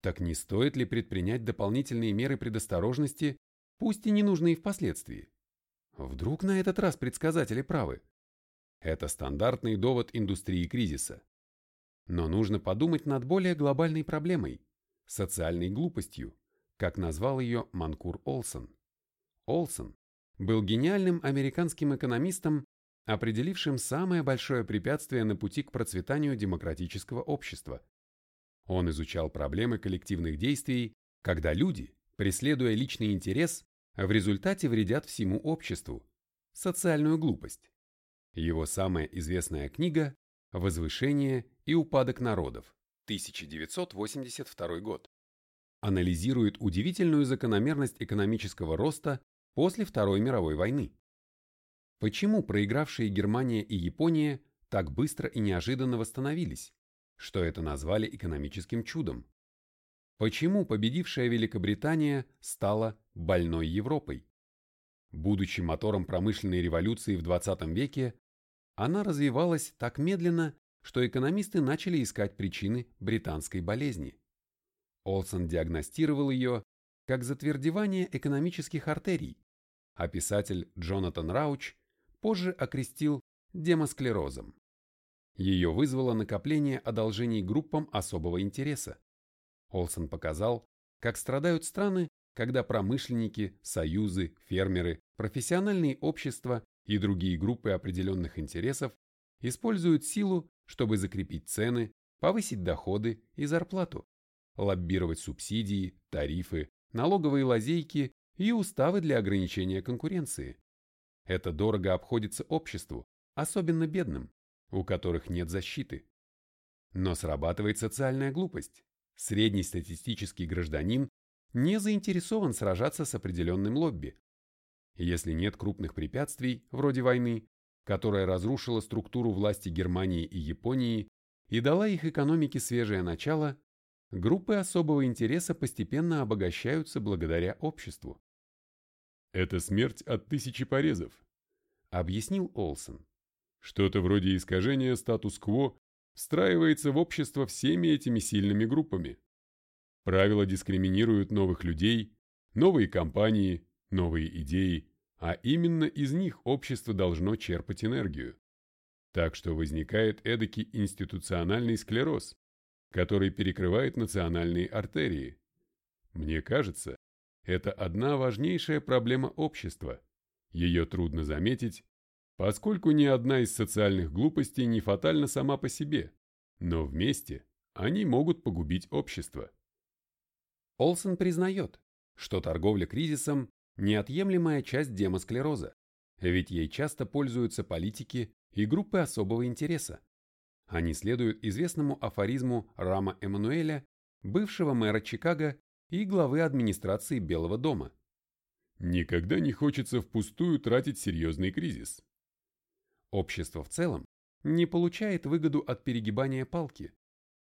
Так не стоит ли предпринять дополнительные меры предосторожности, пусть и ненужные впоследствии? Вдруг на этот раз предсказатели правы? Это стандартный довод индустрии кризиса. Но нужно подумать над более глобальной проблемой – социальной глупостью, как назвал ее Манкур Олсон. Олсон был гениальным американским экономистом, определившим самое большое препятствие на пути к процветанию демократического общества. Он изучал проблемы коллективных действий, когда люди, преследуя личный интерес, в результате вредят всему обществу – социальную глупость. Его самая известная книга «Возвышение и упадок народов» 1982 год анализирует удивительную закономерность экономического роста после Второй мировой войны. Почему проигравшие Германия и Япония так быстро и неожиданно восстановились, что это назвали экономическим чудом? Почему победившая Великобритания стала больной Европой? Будучи мотором промышленной революции в 20 веке, она развивалась так медленно, что экономисты начали искать причины британской болезни. Олсон диагностировал ее как затвердевание экономических артерий, а писатель Джонатан Рауч позже окрестил демосклерозом. Ее вызвало накопление одолжений группам особого интереса. Олсон показал, как страдают страны, когда промышленники, союзы, фермеры, профессиональные общества и другие группы определенных интересов используют силу, чтобы закрепить цены, повысить доходы и зарплату, лоббировать субсидии, тарифы, налоговые лазейки и уставы для ограничения конкуренции. Это дорого обходится обществу, особенно бедным, у которых нет защиты. Но срабатывает социальная глупость. Средний статистический гражданин не заинтересован сражаться с определенным лобби. Если нет крупных препятствий, вроде войны, которая разрушила структуру власти Германии и Японии и дала их экономике свежее начало, группы особого интереса постепенно обогащаются благодаря обществу.
Это смерть от тысячи порезов,
объяснил Олсон.
Что-то вроде искажения статус-кво встраивается в общество всеми этими сильными группами. Правила дискриминируют новых людей, новые компании, новые идеи, а именно из них общество должно черпать энергию. Так что возникает эдакий институциональный склероз, который перекрывает национальные артерии. Мне кажется, это одна важнейшая проблема общества. Ее трудно заметить, поскольку ни одна из социальных глупостей не фатальна сама по себе, но вместе они могут погубить общество.
Олсен признает, что торговля кризисом – неотъемлемая часть демосклероза, ведь ей часто пользуются политики и группы особого интереса. Они следуют известному афоризму Рама Эммануэля, бывшего мэра Чикаго и главы администрации Белого дома.
Никогда не хочется впустую тратить серьезный кризис.
Общество в целом не получает выгоду от перегибания палки,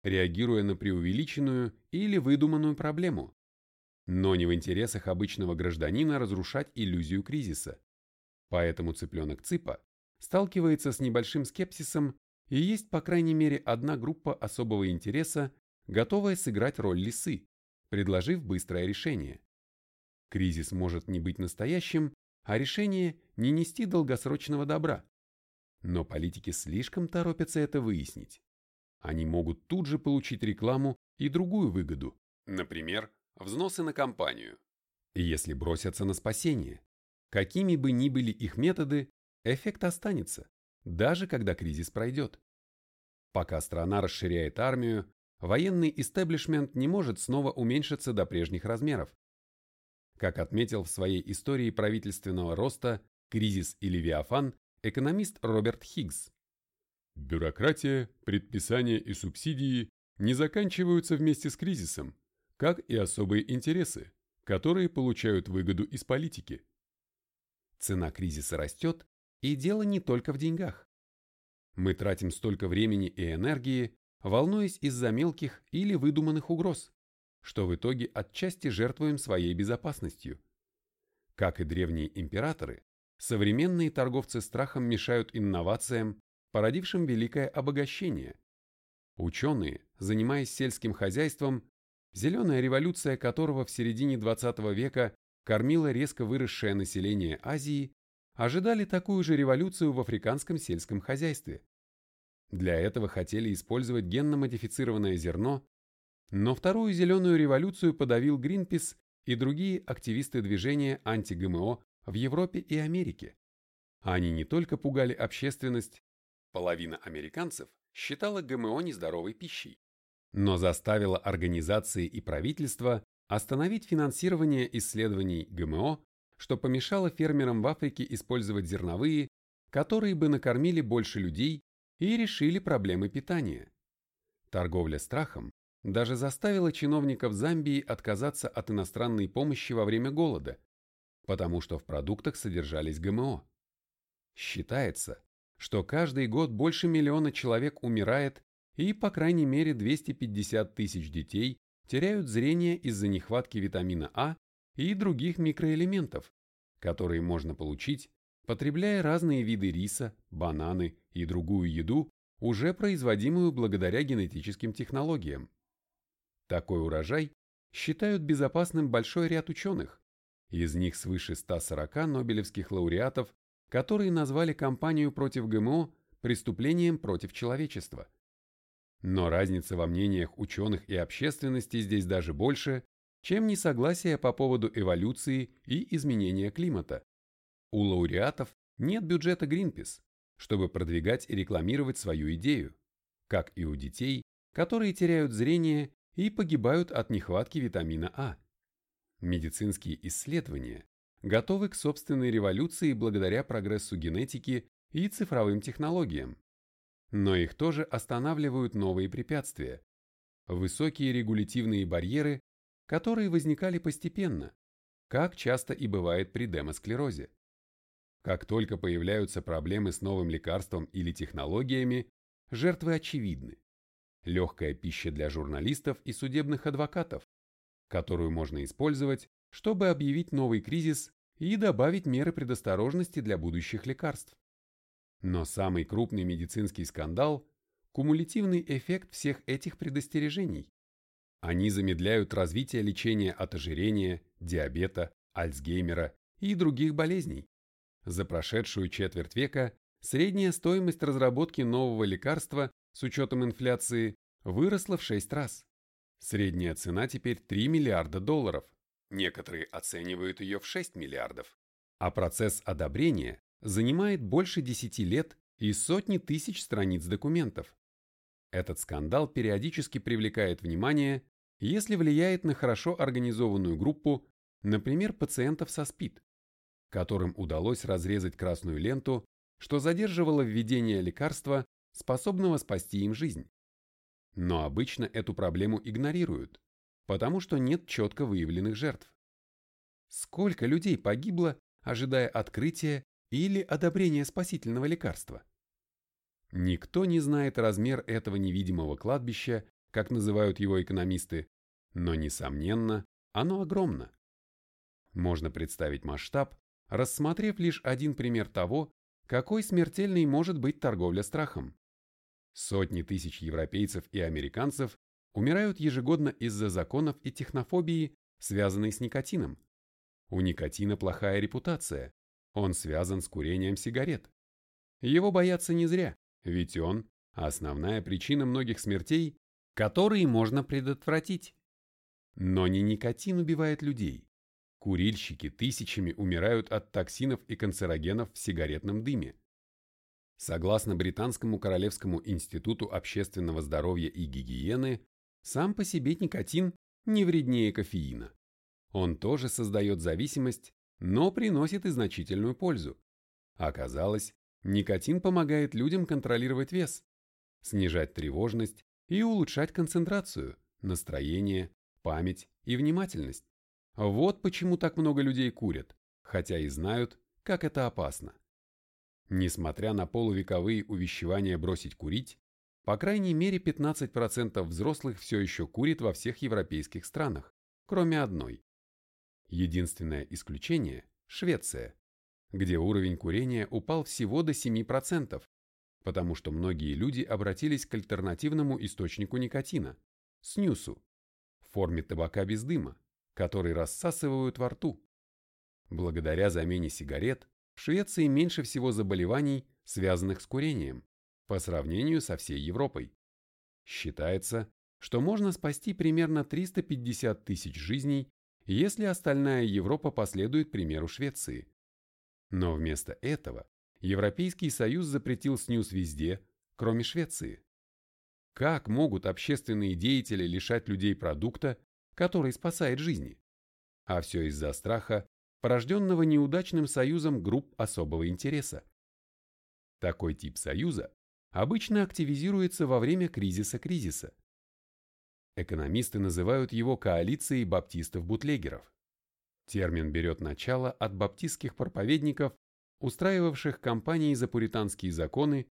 реагируя на преувеличенную или выдуманную проблему. Но не в интересах обычного гражданина разрушать иллюзию кризиса. Поэтому цыпленок Цыпа сталкивается с небольшим скепсисом и есть по крайней мере одна группа особого интереса, готовая сыграть роль лисы, предложив быстрое решение. Кризис может не быть настоящим, а решение не нести долгосрочного добра. Но политики слишком торопятся это выяснить. Они могут тут же получить рекламу и другую выгоду, например, взносы на компанию. Если бросятся на спасение, какими бы ни были их методы, эффект останется, даже когда кризис пройдет. Пока страна расширяет армию, военный истеблишмент не может снова уменьшиться до прежних размеров. Как отметил в своей истории правительственного роста «Кризис и Левиафан» экономист Роберт Хиггс.
Бюрократия, предписания и субсидии не заканчиваются вместе с кризисом, как и особые интересы, которые получают выгоду из политики.
Цена кризиса растет, и дело не только в деньгах. Мы тратим столько времени и энергии, волнуясь из-за мелких или выдуманных угроз, что в итоге отчасти жертвуем своей безопасностью. Как и древние императоры, современные торговцы страхом мешают инновациям, породившим великое обогащение. Ученые, занимаясь сельским хозяйством, зеленая революция которого в середине 20 века кормила резко выросшее население Азии, ожидали такую же революцию в африканском сельском хозяйстве. Для этого хотели использовать генно-модифицированное зерно, но вторую зеленую революцию подавил Гринпис и другие активисты движения анти-ГМО в Европе и Америке. Они не только пугали общественность, половина американцев считала ГМО нездоровой пищей, но заставила организации и правительства остановить финансирование исследований ГМО, что помешало фермерам в Африке использовать зерновые, которые бы накормили больше людей и решили проблемы питания. Торговля страхом даже заставила чиновников Замбии отказаться от иностранной помощи во время голода, потому что в продуктах содержались ГМО. Считается, что каждый год больше миллиона человек умирает и по крайней мере 250 тысяч детей теряют зрение из-за нехватки витамина А и других микроэлементов, которые можно получить, потребляя разные виды риса, бананы и другую еду, уже производимую благодаря генетическим технологиям. Такой урожай считают безопасным большой ряд ученых, из них свыше 140 нобелевских лауреатов, которые назвали кампанию против ГМО преступлением против человечества. Но разница во мнениях ученых и общественности здесь даже больше, чем несогласие по поводу эволюции и изменения климата. У лауреатов нет бюджета Greenpeace, чтобы продвигать и рекламировать свою идею, как и у детей, которые теряют зрение и погибают от нехватки витамина А. Медицинские исследования готовы к собственной революции благодаря прогрессу генетики и цифровым технологиям. Но их тоже останавливают новые препятствия. Высокие регулятивные барьеры, которые возникали постепенно, как часто и бывает при демосклерозе. Как только появляются проблемы с новым лекарством или технологиями, жертвы очевидны. Легкая пища для журналистов и судебных адвокатов, которую можно использовать, чтобы объявить новый кризис и добавить меры предосторожности для будущих лекарств. Но самый крупный медицинский скандал – кумулятивный эффект всех этих предостережений. Они замедляют развитие лечения от ожирения, диабета, Альцгеймера и других болезней. За прошедшую четверть века средняя стоимость разработки нового лекарства с учетом инфляции выросла в 6 раз. Средняя цена теперь 3 миллиарда долларов. Некоторые оценивают ее в 6 миллиардов. А процесс одобрения занимает больше 10 лет и сотни тысяч страниц документов. Этот скандал периодически привлекает внимание, если влияет на хорошо организованную группу, например, пациентов со СПИД, которым удалось разрезать красную ленту, что задерживало введение лекарства, способного спасти им жизнь. Но обычно эту проблему игнорируют, потому что нет четко выявленных жертв. Сколько людей погибло, ожидая открытия или одобрения спасительного лекарства? Никто не знает размер этого невидимого кладбища, как называют его экономисты, но, несомненно, оно огромно. Можно представить масштаб, рассмотрев лишь один пример того, какой смертельной может быть торговля страхом. Сотни тысяч европейцев и американцев умирают ежегодно из-за законов и технофобии, связанной с никотином. У никотина плохая репутация, он связан с курением сигарет. Его боятся не зря, ведь он – основная причина многих смертей, которые можно предотвратить. Но не никотин убивает людей. Курильщики тысячами умирают от токсинов и канцерогенов в сигаретном дыме. Согласно Британскому Королевскому институту общественного здоровья и гигиены, сам по себе никотин не вреднее кофеина. Он тоже создает зависимость, но приносит и значительную пользу. Оказалось, никотин помогает людям контролировать вес, снижать тревожность и улучшать концентрацию, настроение, память и внимательность. Вот почему так много людей курят, хотя и знают, как это опасно. Несмотря на полувековые увещевания бросить курить, по крайней мере 15% взрослых все еще курит во всех европейских странах, кроме одной. Единственное исключение – Швеция, где уровень курения упал всего до 7%, потому что многие люди обратились к альтернативному источнику никотина – снюсу, в форме табака без дыма, который рассасывают во рту. Благодаря замене сигарет в Швеции меньше всего заболеваний, связанных с курением, по сравнению со всей Европой. Считается, что можно спасти примерно 350 тысяч жизней, если остальная Европа последует примеру Швеции. Но вместо этого Европейский Союз запретил снюс везде, кроме Швеции. Как могут общественные деятели лишать людей продукта, который спасает жизни? А все из-за страха, порожденного неудачным союзом групп особого интереса. Такой тип союза обычно активизируется во время кризиса-кризиса. Экономисты называют его коалицией баптистов-бутлегеров. Термин берет начало от баптистских проповедников, устраивавших кампании за пуританские законы,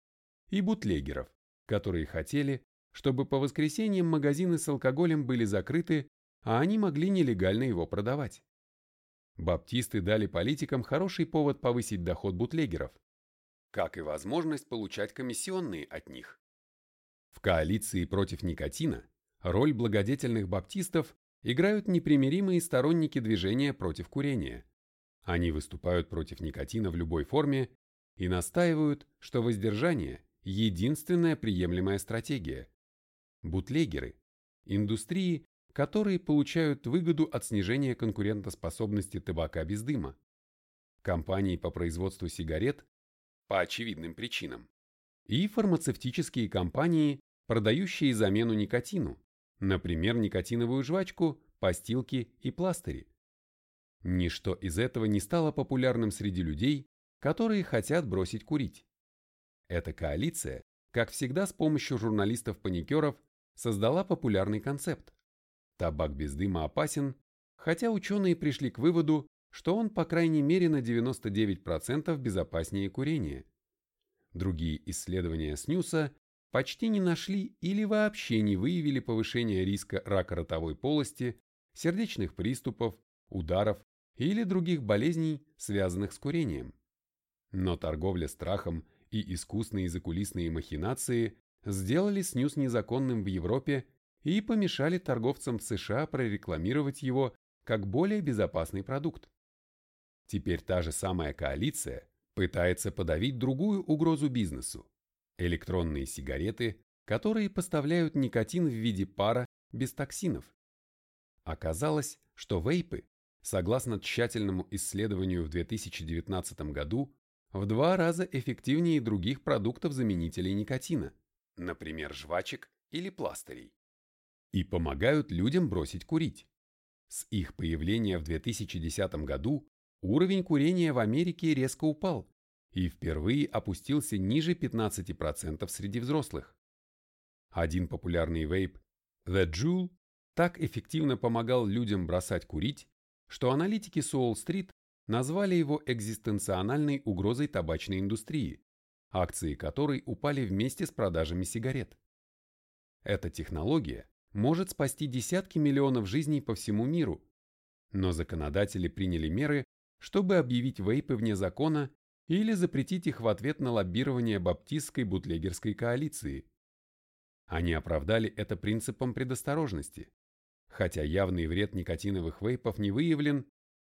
и бутлегеров, которые хотели, чтобы по воскресеньям магазины с алкоголем были закрыты, а они могли нелегально его продавать. Баптисты дали политикам хороший повод повысить доход бутлегеров, как и возможность получать комиссионные от них. В коалиции против никотина роль благодетельных баптистов играют непримиримые сторонники движения против курения. Они выступают против никотина в любой форме и настаивают, что воздержание – единственная приемлемая стратегия. Бутлегеры – индустрии, которые получают выгоду от снижения конкурентоспособности табака без дыма. Компании по производству сигарет по очевидным причинам, и фармацевтические компании, продающие замену никотину, например, никотиновую жвачку, постилки и пластыри. Ничто из этого не стало популярным среди людей, которые хотят бросить курить. Эта коалиция, как всегда с помощью журналистов-паникеров, создала популярный концепт. Табак без дыма опасен, хотя ученые пришли к выводу, что он по крайней мере на 99% безопаснее курения. Другие исследования снюса почти не нашли или вообще не выявили повышения риска рака ротовой полости, сердечных приступов, ударов или других болезней, связанных с курением. Но торговля страхом и искусные закулисные махинации сделали снюс незаконным в Европе и помешали торговцам в США прорекламировать его как более безопасный продукт. Теперь та же самая коалиция пытается подавить другую угрозу бизнесу – электронные сигареты, которые поставляют никотин в виде пара без токсинов. Оказалось, что вейпы, согласно тщательному исследованию в 2019 году, в два раза эффективнее других продуктов-заменителей никотина, например, жвачек или пластырей, и помогают людям бросить курить. С их появления в 2010 году уровень курения в Америке резко упал и впервые опустился ниже 15% среди взрослых. Один популярный вейп, The Juul, так эффективно помогал людям бросать курить, что аналитики с Уолл-стрит назвали его экзистенциональной угрозой табачной индустрии, акции которой упали вместе с продажами сигарет. Эта технология может спасти десятки миллионов жизней по всему миру, но законодатели приняли меры, чтобы объявить вейпы вне закона или запретить их в ответ на лоббирование баптистской бутлегерской коалиции. Они оправдали это принципом предосторожности. Хотя явный вред никотиновых вейпов не выявлен,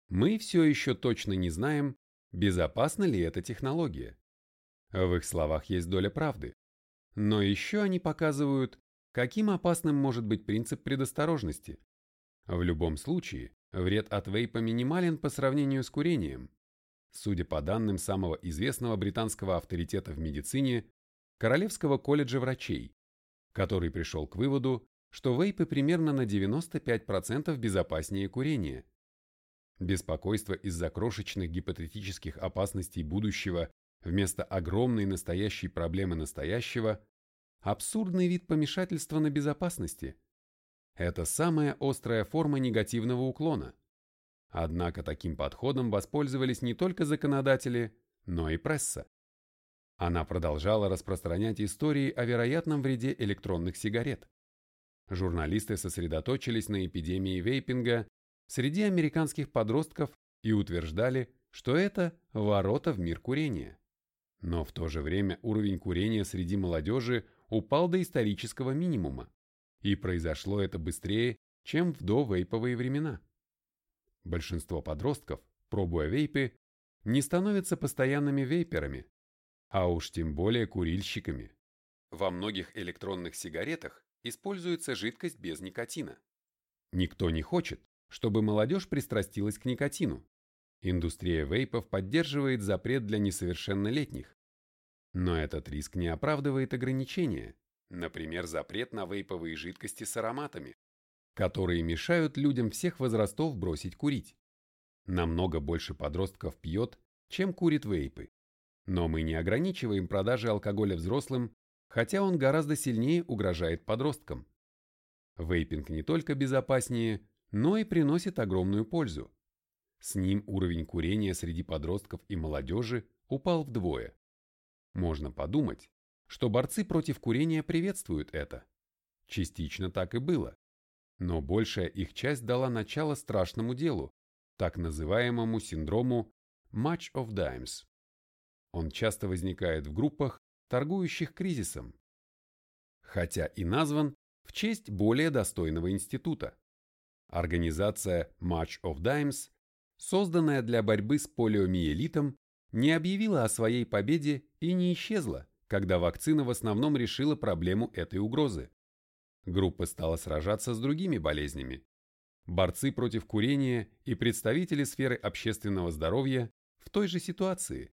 мы все еще точно не знаем, безопасна ли эта технология. В их словах есть доля правды. Но еще они показывают, каким опасным может быть принцип предосторожности. В любом случае, Вред от вейпа минимален по сравнению с курением. Судя по данным самого известного британского авторитета в медицине, Королевского колледжа врачей, который пришел к выводу, что вейпы примерно на 95% безопаснее курения. Беспокойство из-за крошечных гипотетических опасностей будущего вместо огромной настоящей проблемы настоящего абсурдный вид помешательства на безопасности. Это самая острая форма негативного уклона. Однако таким подходом воспользовались не только законодатели, но и пресса. Она продолжала распространять истории о вероятном вреде электронных сигарет. Журналисты сосредоточились на эпидемии вейпинга среди американских подростков и утверждали, что это ворота в мир курения. Но в то же время уровень курения среди молодежи упал до исторического минимума, и произошло это быстрее, чем в довейповые времена. Большинство подростков, пробуя вейпы, не становятся постоянными вейперами, а уж тем более курильщиками. Во многих электронных сигаретах используется жидкость без никотина. Никто не хочет, чтобы молодежь пристрастилась к никотину. Индустрия вейпов поддерживает запрет для несовершеннолетних. Но этот риск не оправдывает ограничения, например, запрет на вейповые жидкости с ароматами, которые мешают людям всех возрастов бросить курить. Намного больше подростков пьет, чем курит вейпы. Но мы не ограничиваем продажи алкоголя взрослым, хотя он гораздо сильнее угрожает подросткам. Вейпинг не только безопаснее, но и приносит огромную пользу. С ним уровень курения среди подростков и молодежи упал вдвое. Можно подумать, что борцы против курения приветствуют это. Частично так и было. Но большая их часть дала начало страшному делу, так называемому синдрому Match of Dimes. Он часто возникает в группах, торгующих кризисом, хотя и назван в честь более достойного института. Организация Match of Dimes, созданная для борьбы с полиомиелитом, не объявила о своей победе и не исчезла, когда вакцина в основном решила проблему этой угрозы. Группа стала сражаться с другими болезнями. Борцы против курения и представители сферы общественного здоровья в той же ситуации.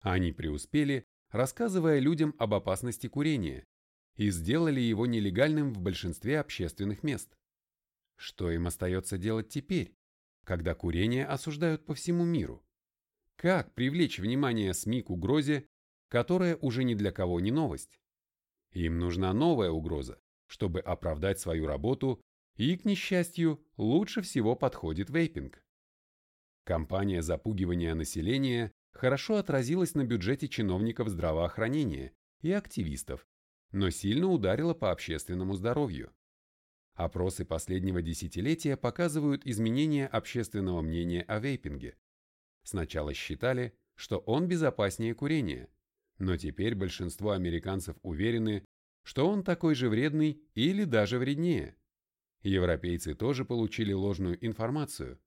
Они преуспели, рассказывая людям об опасности курения, и сделали его нелегальным в большинстве общественных мест. Что им остается делать теперь, когда курение осуждают по всему миру? Как привлечь внимание СМИ к угрозе, которая уже ни для кого не новость? Им нужна новая угроза, чтобы оправдать свою работу, и, к несчастью, лучше всего подходит вейпинг. Кампания запугивания населения хорошо отразилась на бюджете чиновников здравоохранения и активистов, но сильно ударила по общественному здоровью. Опросы последнего десятилетия показывают изменение общественного мнения о вейпинге. Сначала считали, что он безопаснее курения, но теперь большинство американцев уверены, что он такой же вредный или даже вреднее. Европейцы тоже получили ложную информацию.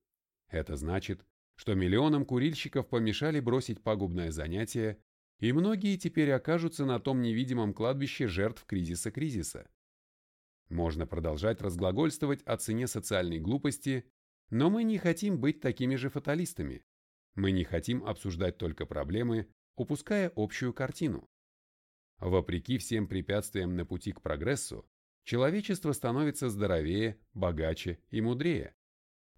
Это значит, что миллионам курильщиков помешали бросить пагубное занятие, и многие теперь окажутся на том невидимом кладбище жертв кризиса-кризиса. Можно продолжать разглагольствовать о цене социальной глупости, но мы не хотим быть такими же фаталистами. Мы не хотим обсуждать только проблемы, упуская общую картину. Вопреки всем препятствиям на пути к прогрессу, человечество становится здоровее, богаче и мудрее.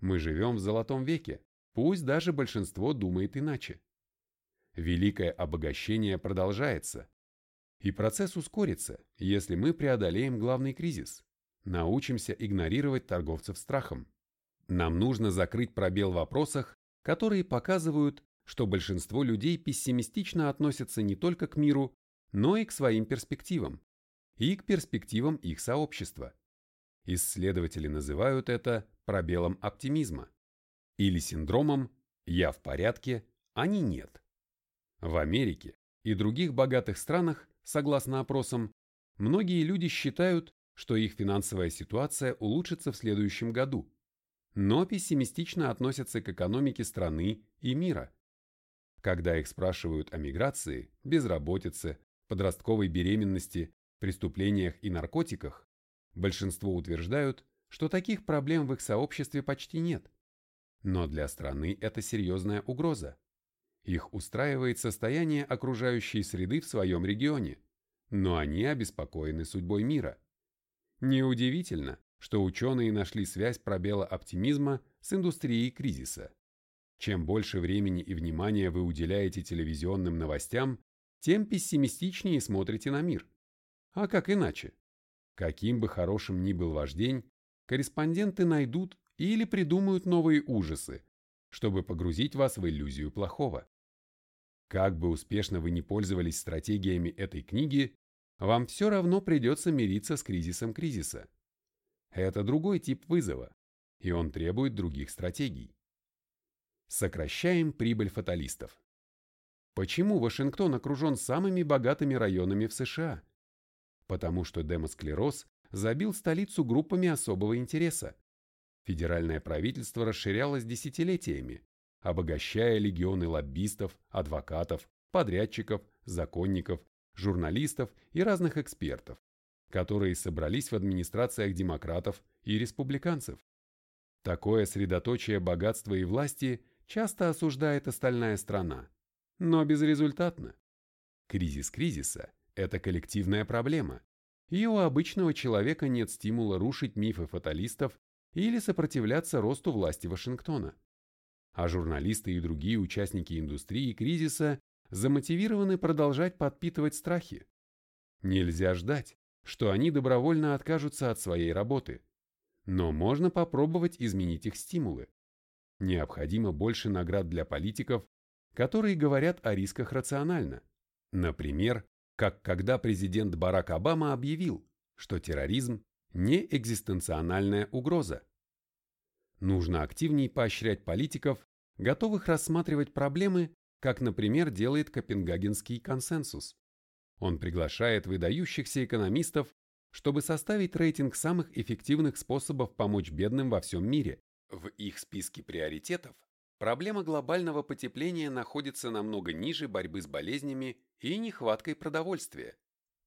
Мы живем в золотом веке, Пусть даже большинство думает иначе. Великое обогащение продолжается. И процесс ускорится, если мы преодолеем главный кризис. Научимся игнорировать торговцев страхом. Нам нужно закрыть пробел в вопросах, которые показывают, что большинство людей пессимистично относятся не только к миру, но и к своим перспективам, и к перспективам их сообщества. Исследователи называют это пробелом оптимизма. Или синдромом «я в порядке, они нет». В Америке и других богатых странах, согласно опросам, многие люди считают, что их финансовая ситуация улучшится в следующем году, но пессимистично относятся к экономике страны и мира. Когда их спрашивают о миграции, безработице, подростковой беременности, преступлениях и наркотиках, большинство утверждают, что таких проблем в их сообществе почти нет. Но для страны это серьезная угроза. Их устраивает состояние окружающей среды в своем регионе, но они обеспокоены судьбой мира. Неудивительно, что ученые нашли связь пробела оптимизма с индустрией кризиса. Чем больше времени и внимания вы уделяете телевизионным новостям, тем пессимистичнее смотрите на мир. А как иначе? Каким бы хорошим ни был ваш день, корреспонденты найдут или придумают новые ужасы, чтобы погрузить вас в иллюзию плохого. Как бы успешно вы ни пользовались стратегиями этой книги, вам все равно придется мириться с кризисом кризиса. Это другой тип вызова, и он требует других стратегий. Сокращаем прибыль фаталистов. Почему Вашингтон окружен самыми богатыми районами в США? Потому что демосклероз забил столицу группами особого интереса. Федеральное правительство расширялось десятилетиями, обогащая легионы лоббистов, адвокатов, подрядчиков, законников, журналистов и разных экспертов, которые собрались в администрациях демократов и республиканцев. Такое средоточие богатства и власти часто осуждает остальная страна, но безрезультатно. Кризис кризиса – это коллективная проблема, и у обычного человека нет стимула рушить мифы фаталистов или сопротивляться росту власти Вашингтона а журналисты и другие участники индустрии кризиса замотивированы продолжать подпитывать страхи. Нельзя ждать, что они добровольно откажутся от своей работы, но можно попробовать изменить их стимулы. Необходимо больше наград для политиков, которые говорят о рисках рационально. Например, как когда президент Барак Обама объявил, что терроризм не экзистенциональная угроза. Нужно активнее поощрять политиков, готовых рассматривать проблемы, как, например, делает Копенгагенский консенсус. Он приглашает выдающихся экономистов, чтобы составить рейтинг самых эффективных способов помочь бедным во всем мире. В их списке приоритетов проблема глобального потепления находится намного ниже борьбы с болезнями и нехваткой продовольствия.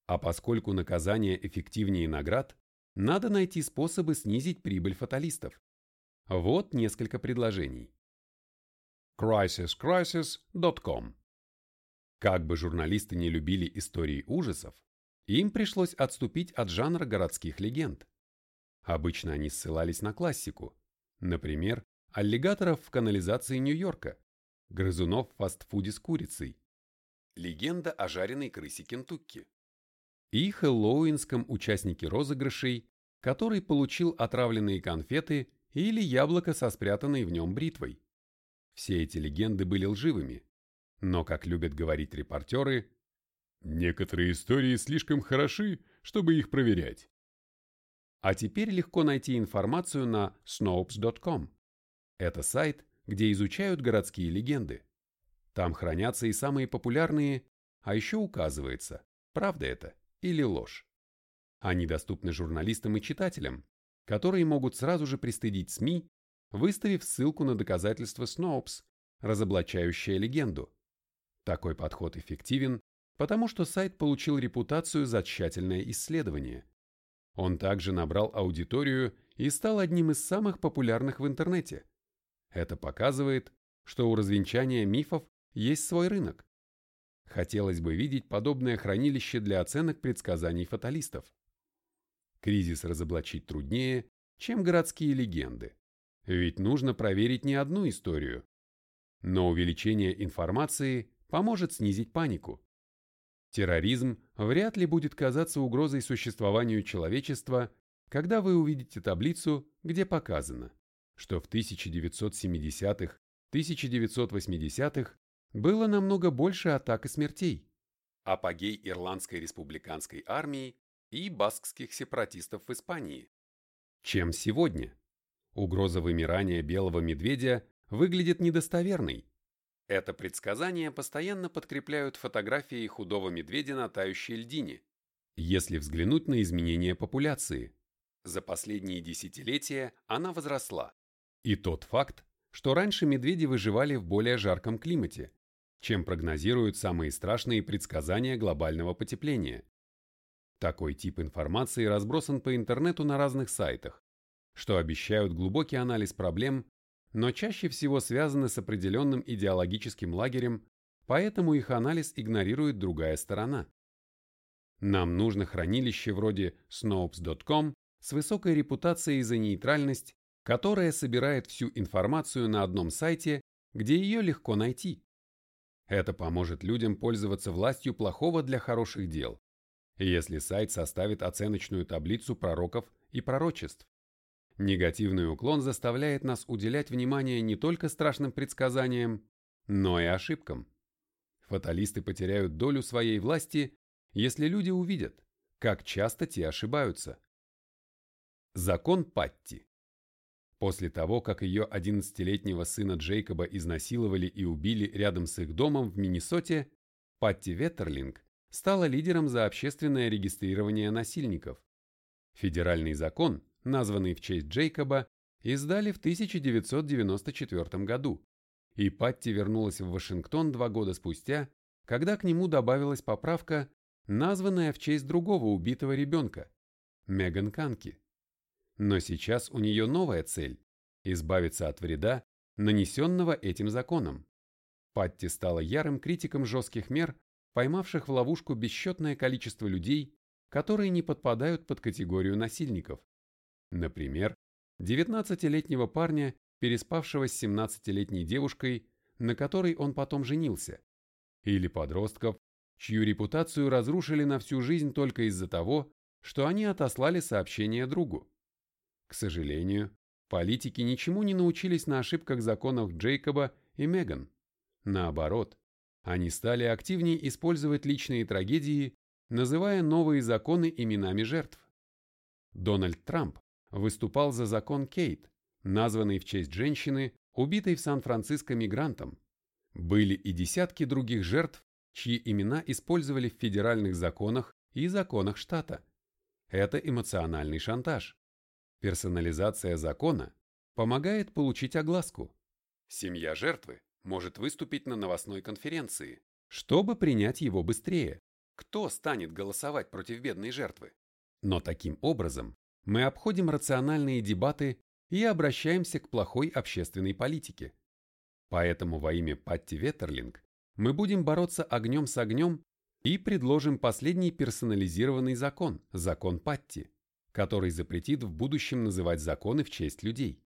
А поскольку наказание эффективнее наград, надо найти способы снизить прибыль фаталистов. Вот несколько предложений. crisiscrisis.com Как бы журналисты не любили истории ужасов, им пришлось отступить от жанра городских легенд. Обычно они ссылались на классику, например, аллигаторов в канализации Нью-Йорка, грызунов в фастфуде с курицей, легенда о жареной крысе Кентукки и хэллоуинском участнике розыгрышей, который получил отравленные конфеты или яблоко со спрятанной в нем бритвой. Все эти легенды были лживыми, но, как любят говорить репортеры, некоторые истории слишком хороши, чтобы их проверять. А теперь легко найти информацию на snopes.com. Это сайт, где изучают городские легенды. Там хранятся и самые популярные, а еще указывается, правда это или ложь. Они доступны журналистам и читателям, которые могут сразу же пристыдить СМИ, выставив ссылку на доказательства Сноупс, разоблачающее легенду. Такой подход эффективен, потому что сайт получил репутацию за тщательное исследование. Он также набрал аудиторию и стал одним из самых популярных в интернете. Это показывает, что у развенчания мифов есть свой рынок. Хотелось бы видеть подобное хранилище для оценок предсказаний фаталистов. Кризис разоблачить труднее, чем городские легенды. Ведь нужно проверить не одну историю. Но увеличение информации поможет снизить панику. Терроризм вряд ли будет казаться угрозой существованию человечества, когда вы увидите таблицу, где показано, что в 1970-х, 1980-х было намного больше атак и смертей. Апогей Ирландской республиканской армии и баскских сепаратистов в Испании. Чем сегодня? Угроза вымирания белого медведя выглядит недостоверной. Это предсказание постоянно подкрепляют фотографии худого медведя на тающей льдине. Если взглянуть на изменения популяции, за последние десятилетия она возросла. И тот факт, что раньше медведи выживали в более жарком климате, чем прогнозируют самые страшные предсказания глобального потепления. Такой тип информации разбросан по интернету на разных сайтах, что обещают глубокий анализ проблем, но чаще всего связаны с определенным идеологическим лагерем, поэтому их анализ игнорирует другая сторона. Нам нужно хранилище вроде snopes.com с высокой репутацией за нейтральность, которая собирает всю информацию на одном сайте, где ее легко найти. Это поможет людям пользоваться властью плохого для хороших дел если сайт составит оценочную таблицу пророков и пророчеств. Негативный уклон заставляет нас уделять внимание не только страшным предсказаниям, но и ошибкам. Фаталисты потеряют долю своей власти, если люди увидят, как часто те ошибаются. Закон Патти После того, как ее 11-летнего сына Джейкоба изнасиловали и убили рядом с их домом в Миннесоте, Патти Веттерлинг стала лидером за общественное регистрирование насильников. Федеральный закон, названный в честь Джейкоба, издали в 1994 году, и Патти вернулась в Вашингтон два года спустя, когда к нему добавилась поправка, названная в честь другого убитого ребенка – Меган Канки. Но сейчас у нее новая цель – избавиться от вреда, нанесенного этим законом. Патти стала ярым критиком жестких мер, поймавших в ловушку бесчетное количество людей, которые не подпадают под категорию насильников. Например, 19-летнего парня, переспавшего с 17-летней девушкой, на которой он потом женился, или подростков, чью репутацию разрушили на всю жизнь только из-за того, что они отослали сообщение другу. К сожалению, политики ничему не научились на ошибках законов Джейкоба и Меган. Наоборот, они стали активнее использовать личные трагедии, называя новые законы именами жертв. Дональд Трамп выступал за закон Кейт, названный в честь женщины, убитой в Сан-Франциско мигрантом. Были и десятки других жертв, чьи имена использовали в федеральных законах и законах штата. Это эмоциональный шантаж. Персонализация закона помогает получить огласку. Семья жертвы может выступить на новостной конференции, чтобы принять его быстрее. Кто станет голосовать против бедной жертвы? Но таким образом мы обходим рациональные дебаты и обращаемся к плохой общественной политике. Поэтому во имя Патти Веттерлинг мы будем бороться огнем с огнем и предложим последний персонализированный закон, закон Патти который запретит в будущем называть законы в честь людей.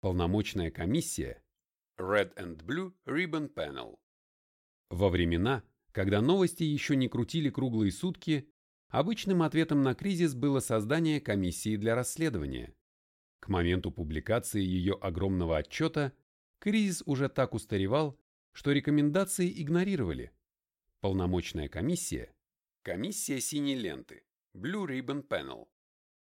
Полномочная комиссия Red and Blue Ribbon Panel Во времена, когда новости еще не крутили круглые сутки, обычным ответом на кризис было создание комиссии для расследования. К моменту публикации ее огромного отчета кризис уже так устаревал, что рекомендации игнорировали. Полномочная комиссия, комиссия синей ленты, Blue Ribbon Panel,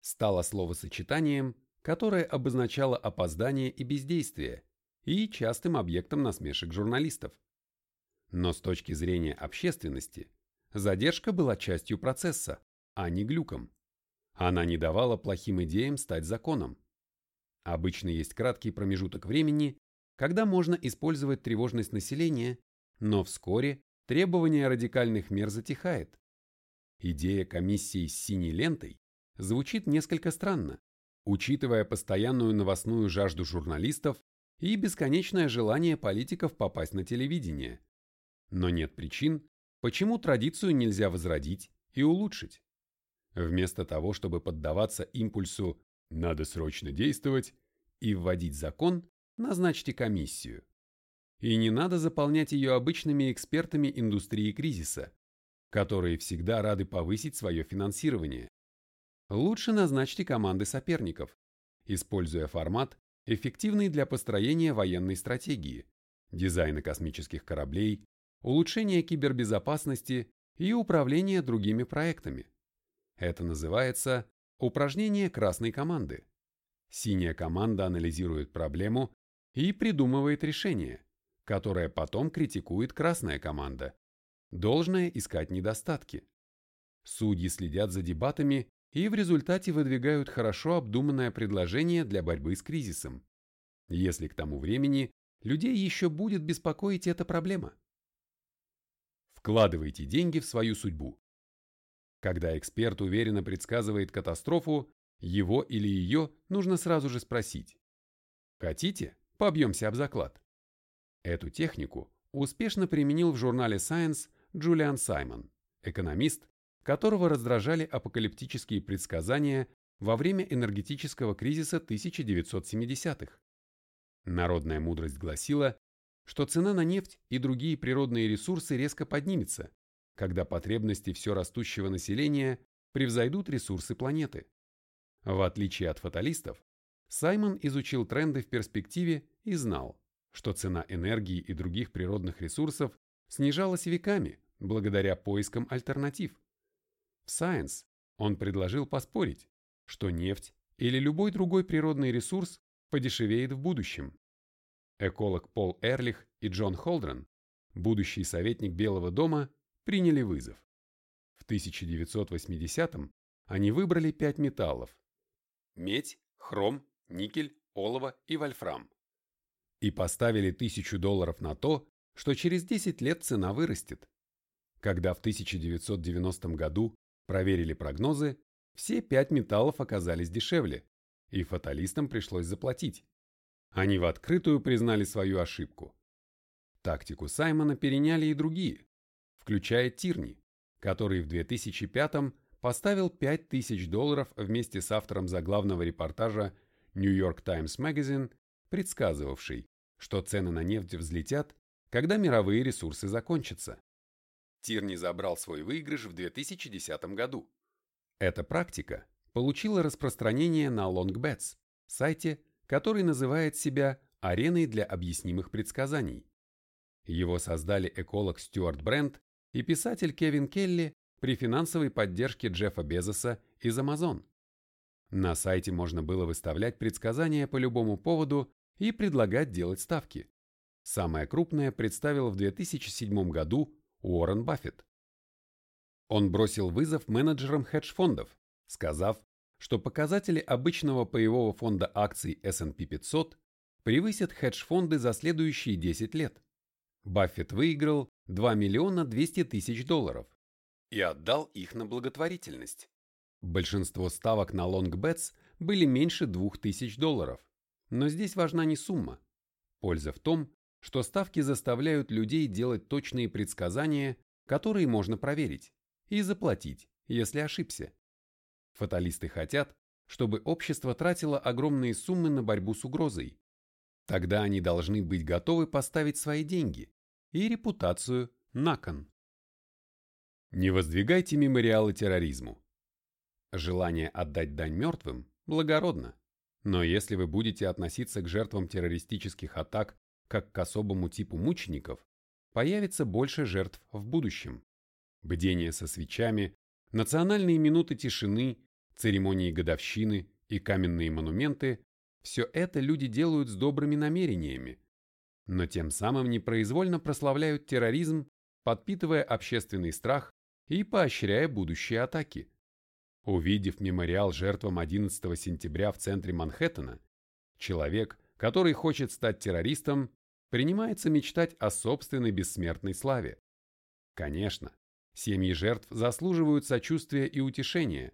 стало словосочетанием, которое обозначало опоздание и бездействие, и частым объектом насмешек журналистов. Но с точки зрения общественности, задержка была частью процесса, а не глюком. Она не давала плохим идеям стать законом. Обычно есть краткий промежуток времени, когда можно использовать тревожность населения, но вскоре требование радикальных мер затихает. Идея комиссии с синей лентой звучит несколько странно, учитывая постоянную новостную жажду журналистов и бесконечное желание политиков попасть на телевидение. Но нет причин, почему традицию нельзя возродить и улучшить. Вместо того, чтобы поддаваться импульсу «надо срочно действовать» и вводить закон, назначьте комиссию. И не надо заполнять ее обычными экспертами индустрии кризиса, которые всегда рады повысить свое финансирование. Лучше назначьте команды соперников, используя формат, эффективный для построения военной стратегии, дизайна космических кораблей, улучшения кибербезопасности и управления другими проектами. Это называется упражнение красной команды. Синяя команда анализирует проблему и придумывает решение, которое потом критикует красная команда. Должное искать недостатки. Судьи следят за дебатами и в результате выдвигают хорошо обдуманное предложение для борьбы с кризисом, если к тому времени людей еще будет беспокоить эта проблема. Вкладывайте деньги в свою судьбу. Когда эксперт уверенно предсказывает катастрофу, его или ее нужно сразу же спросить. Хотите, побьемся об заклад? Эту технику успешно применил в журнале Science Джулиан Саймон, экономист, которого раздражали апокалиптические предсказания во время энергетического кризиса 1970-х. Народная мудрость гласила, что цена на нефть и другие природные ресурсы резко поднимется, когда потребности все растущего населения превзойдут ресурсы планеты. В отличие от фаталистов, Саймон изучил тренды в перспективе и знал, что цена энергии и других природных ресурсов снижалась веками благодаря поискам альтернатив. В Science он предложил поспорить, что нефть или любой другой природный ресурс подешевеет в будущем. Эколог Пол Эрлих и Джон Холдрен, будущий советник Белого дома, приняли вызов. В 1980-м они выбрали пять металлов – медь, хром, никель, олово и вольфрам. И поставили тысячу долларов на то, что через 10 лет цена вырастет. Когда в 1990 году проверили прогнозы, все пять металлов оказались дешевле, и фаталистам пришлось заплатить. Они в открытую признали свою ошибку. Тактику Саймона переняли и другие, включая Тирни, который в 2005 поставил 5000 долларов вместе с автором заглавного репортажа New York Times Magazine, предсказывавший, что цены на нефть взлетят, когда мировые ресурсы закончатся. Тирни забрал свой выигрыш в 2010 году. Эта практика получила распространение на LongBets, сайте, который называет себя ареной для объяснимых предсказаний. Его создали эколог Стюарт Брент и писатель Кевин Келли при финансовой поддержке Джеффа Безоса из Amazon. На сайте можно было выставлять предсказания по любому поводу и предлагать делать ставки. Самое крупное представил в 2007 году Уоррен Баффет. Он бросил вызов менеджерам хедж-фондов, сказав, что показатели обычного паевого фонда акций S&P 500 превысят хедж-фонды за следующие 10 лет. Баффет выиграл 2 миллиона 200 тысяч долларов и отдал их на благотворительность. Большинство ставок на лонгбетс были меньше 2000 долларов, но здесь важна не сумма. Польза в том, что ставки заставляют людей делать точные предсказания, которые можно проверить, и заплатить, если ошибся. Фаталисты хотят, чтобы общество тратило огромные суммы на борьбу с угрозой. Тогда они должны быть готовы поставить свои деньги и репутацию на кон. Не воздвигайте мемориалы терроризму. Желание отдать дань мертвым благородно, но если вы будете относиться к жертвам террористических атак как к особому типу мучеников, появится больше жертв в будущем. Бдение со свечами, национальные минуты тишины, церемонии годовщины и каменные монументы – все это люди делают с добрыми намерениями, но тем самым непроизвольно прославляют терроризм, подпитывая общественный страх и поощряя будущие атаки. Увидев мемориал жертвам 11 сентября в центре Манхэттена, человек, который хочет стать террористом, принимается мечтать о собственной бессмертной славе. Конечно, семьи жертв заслуживают сочувствия и утешения,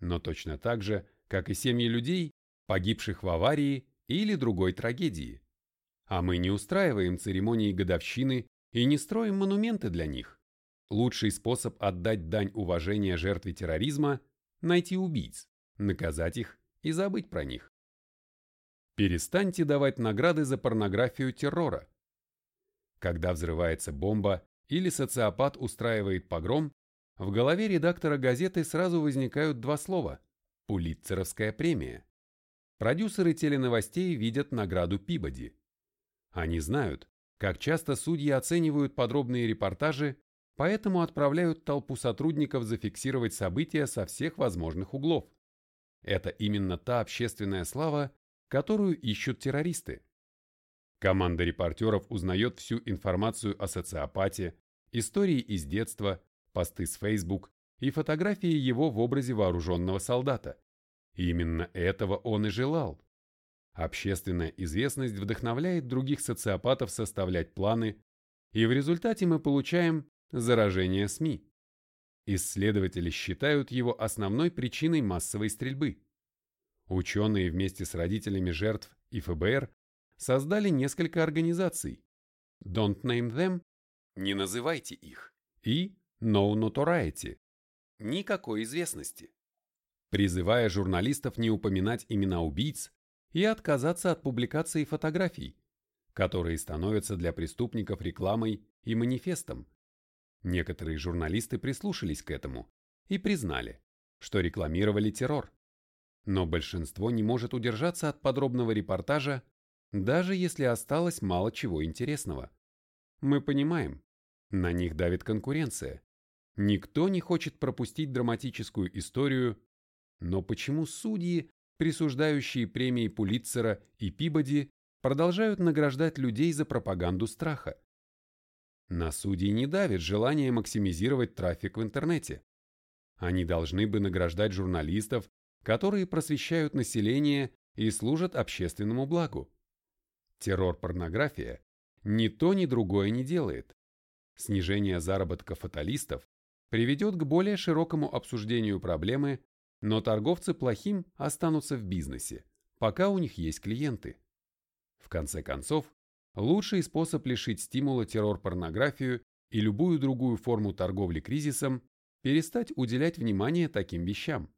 но точно так же, как и семьи людей, погибших в аварии или другой трагедии. А мы не устраиваем церемонии годовщины и не строим монументы для них. Лучший способ отдать дань уважения жертве терроризма – найти убийц, наказать их и забыть про них. Перестаньте давать награды за порнографию террора. Когда взрывается бомба или социопат устраивает погром, в голове редактора газеты сразу возникают два слова – Пулитцеровская премия. Продюсеры теленовостей видят награду Пибоди. Они знают, как часто судьи оценивают подробные репортажи, поэтому отправляют толпу сотрудников зафиксировать события со всех возможных углов. Это именно та общественная слава, которую ищут террористы. Команда репортеров узнает всю информацию о социопате, истории из детства, посты с Facebook и фотографии его в образе вооруженного солдата. именно этого он и желал. Общественная известность вдохновляет других социопатов составлять планы, и в результате мы получаем заражение СМИ. Исследователи считают его основной причиной массовой стрельбы. Ученые вместе с родителями жертв и ФБР создали несколько организаций. Don't name them – не называйте их. И No notoriety – никакой известности. Призывая журналистов не упоминать имена убийц и отказаться от публикации фотографий, которые становятся для преступников рекламой и манифестом. Некоторые журналисты прислушались к этому и признали, что рекламировали террор. Но большинство не может удержаться от подробного репортажа, даже если осталось мало чего интересного. Мы понимаем, на них давит конкуренция. Никто не хочет пропустить драматическую историю, но почему судьи, присуждающие премии Пулитцера и Пибоди, продолжают награждать людей за пропаганду страха? На судей не давит желание максимизировать трафик в интернете. Они должны бы награждать журналистов, которые просвещают население и служат общественному благу. Террор-порнография ни то, ни другое не делает. Снижение заработка фаталистов приведет к более широкому обсуждению проблемы, но торговцы плохим останутся в бизнесе, пока у них есть клиенты. В конце концов, лучший способ лишить стимула террор-порнографию и любую другую форму торговли кризисом – перестать уделять внимание таким вещам.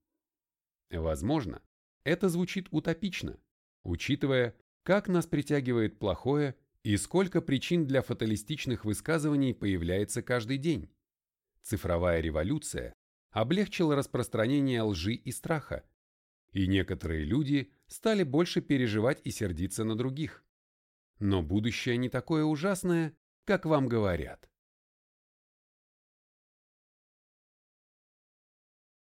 Возможно, это звучит утопично, учитывая, как нас притягивает плохое и сколько причин для фаталистичных высказываний появляется каждый день. Цифровая революция облегчила распространение лжи и страха, и некоторые люди стали больше переживать и сердиться на других. Но будущее не такое ужасное, как вам говорят.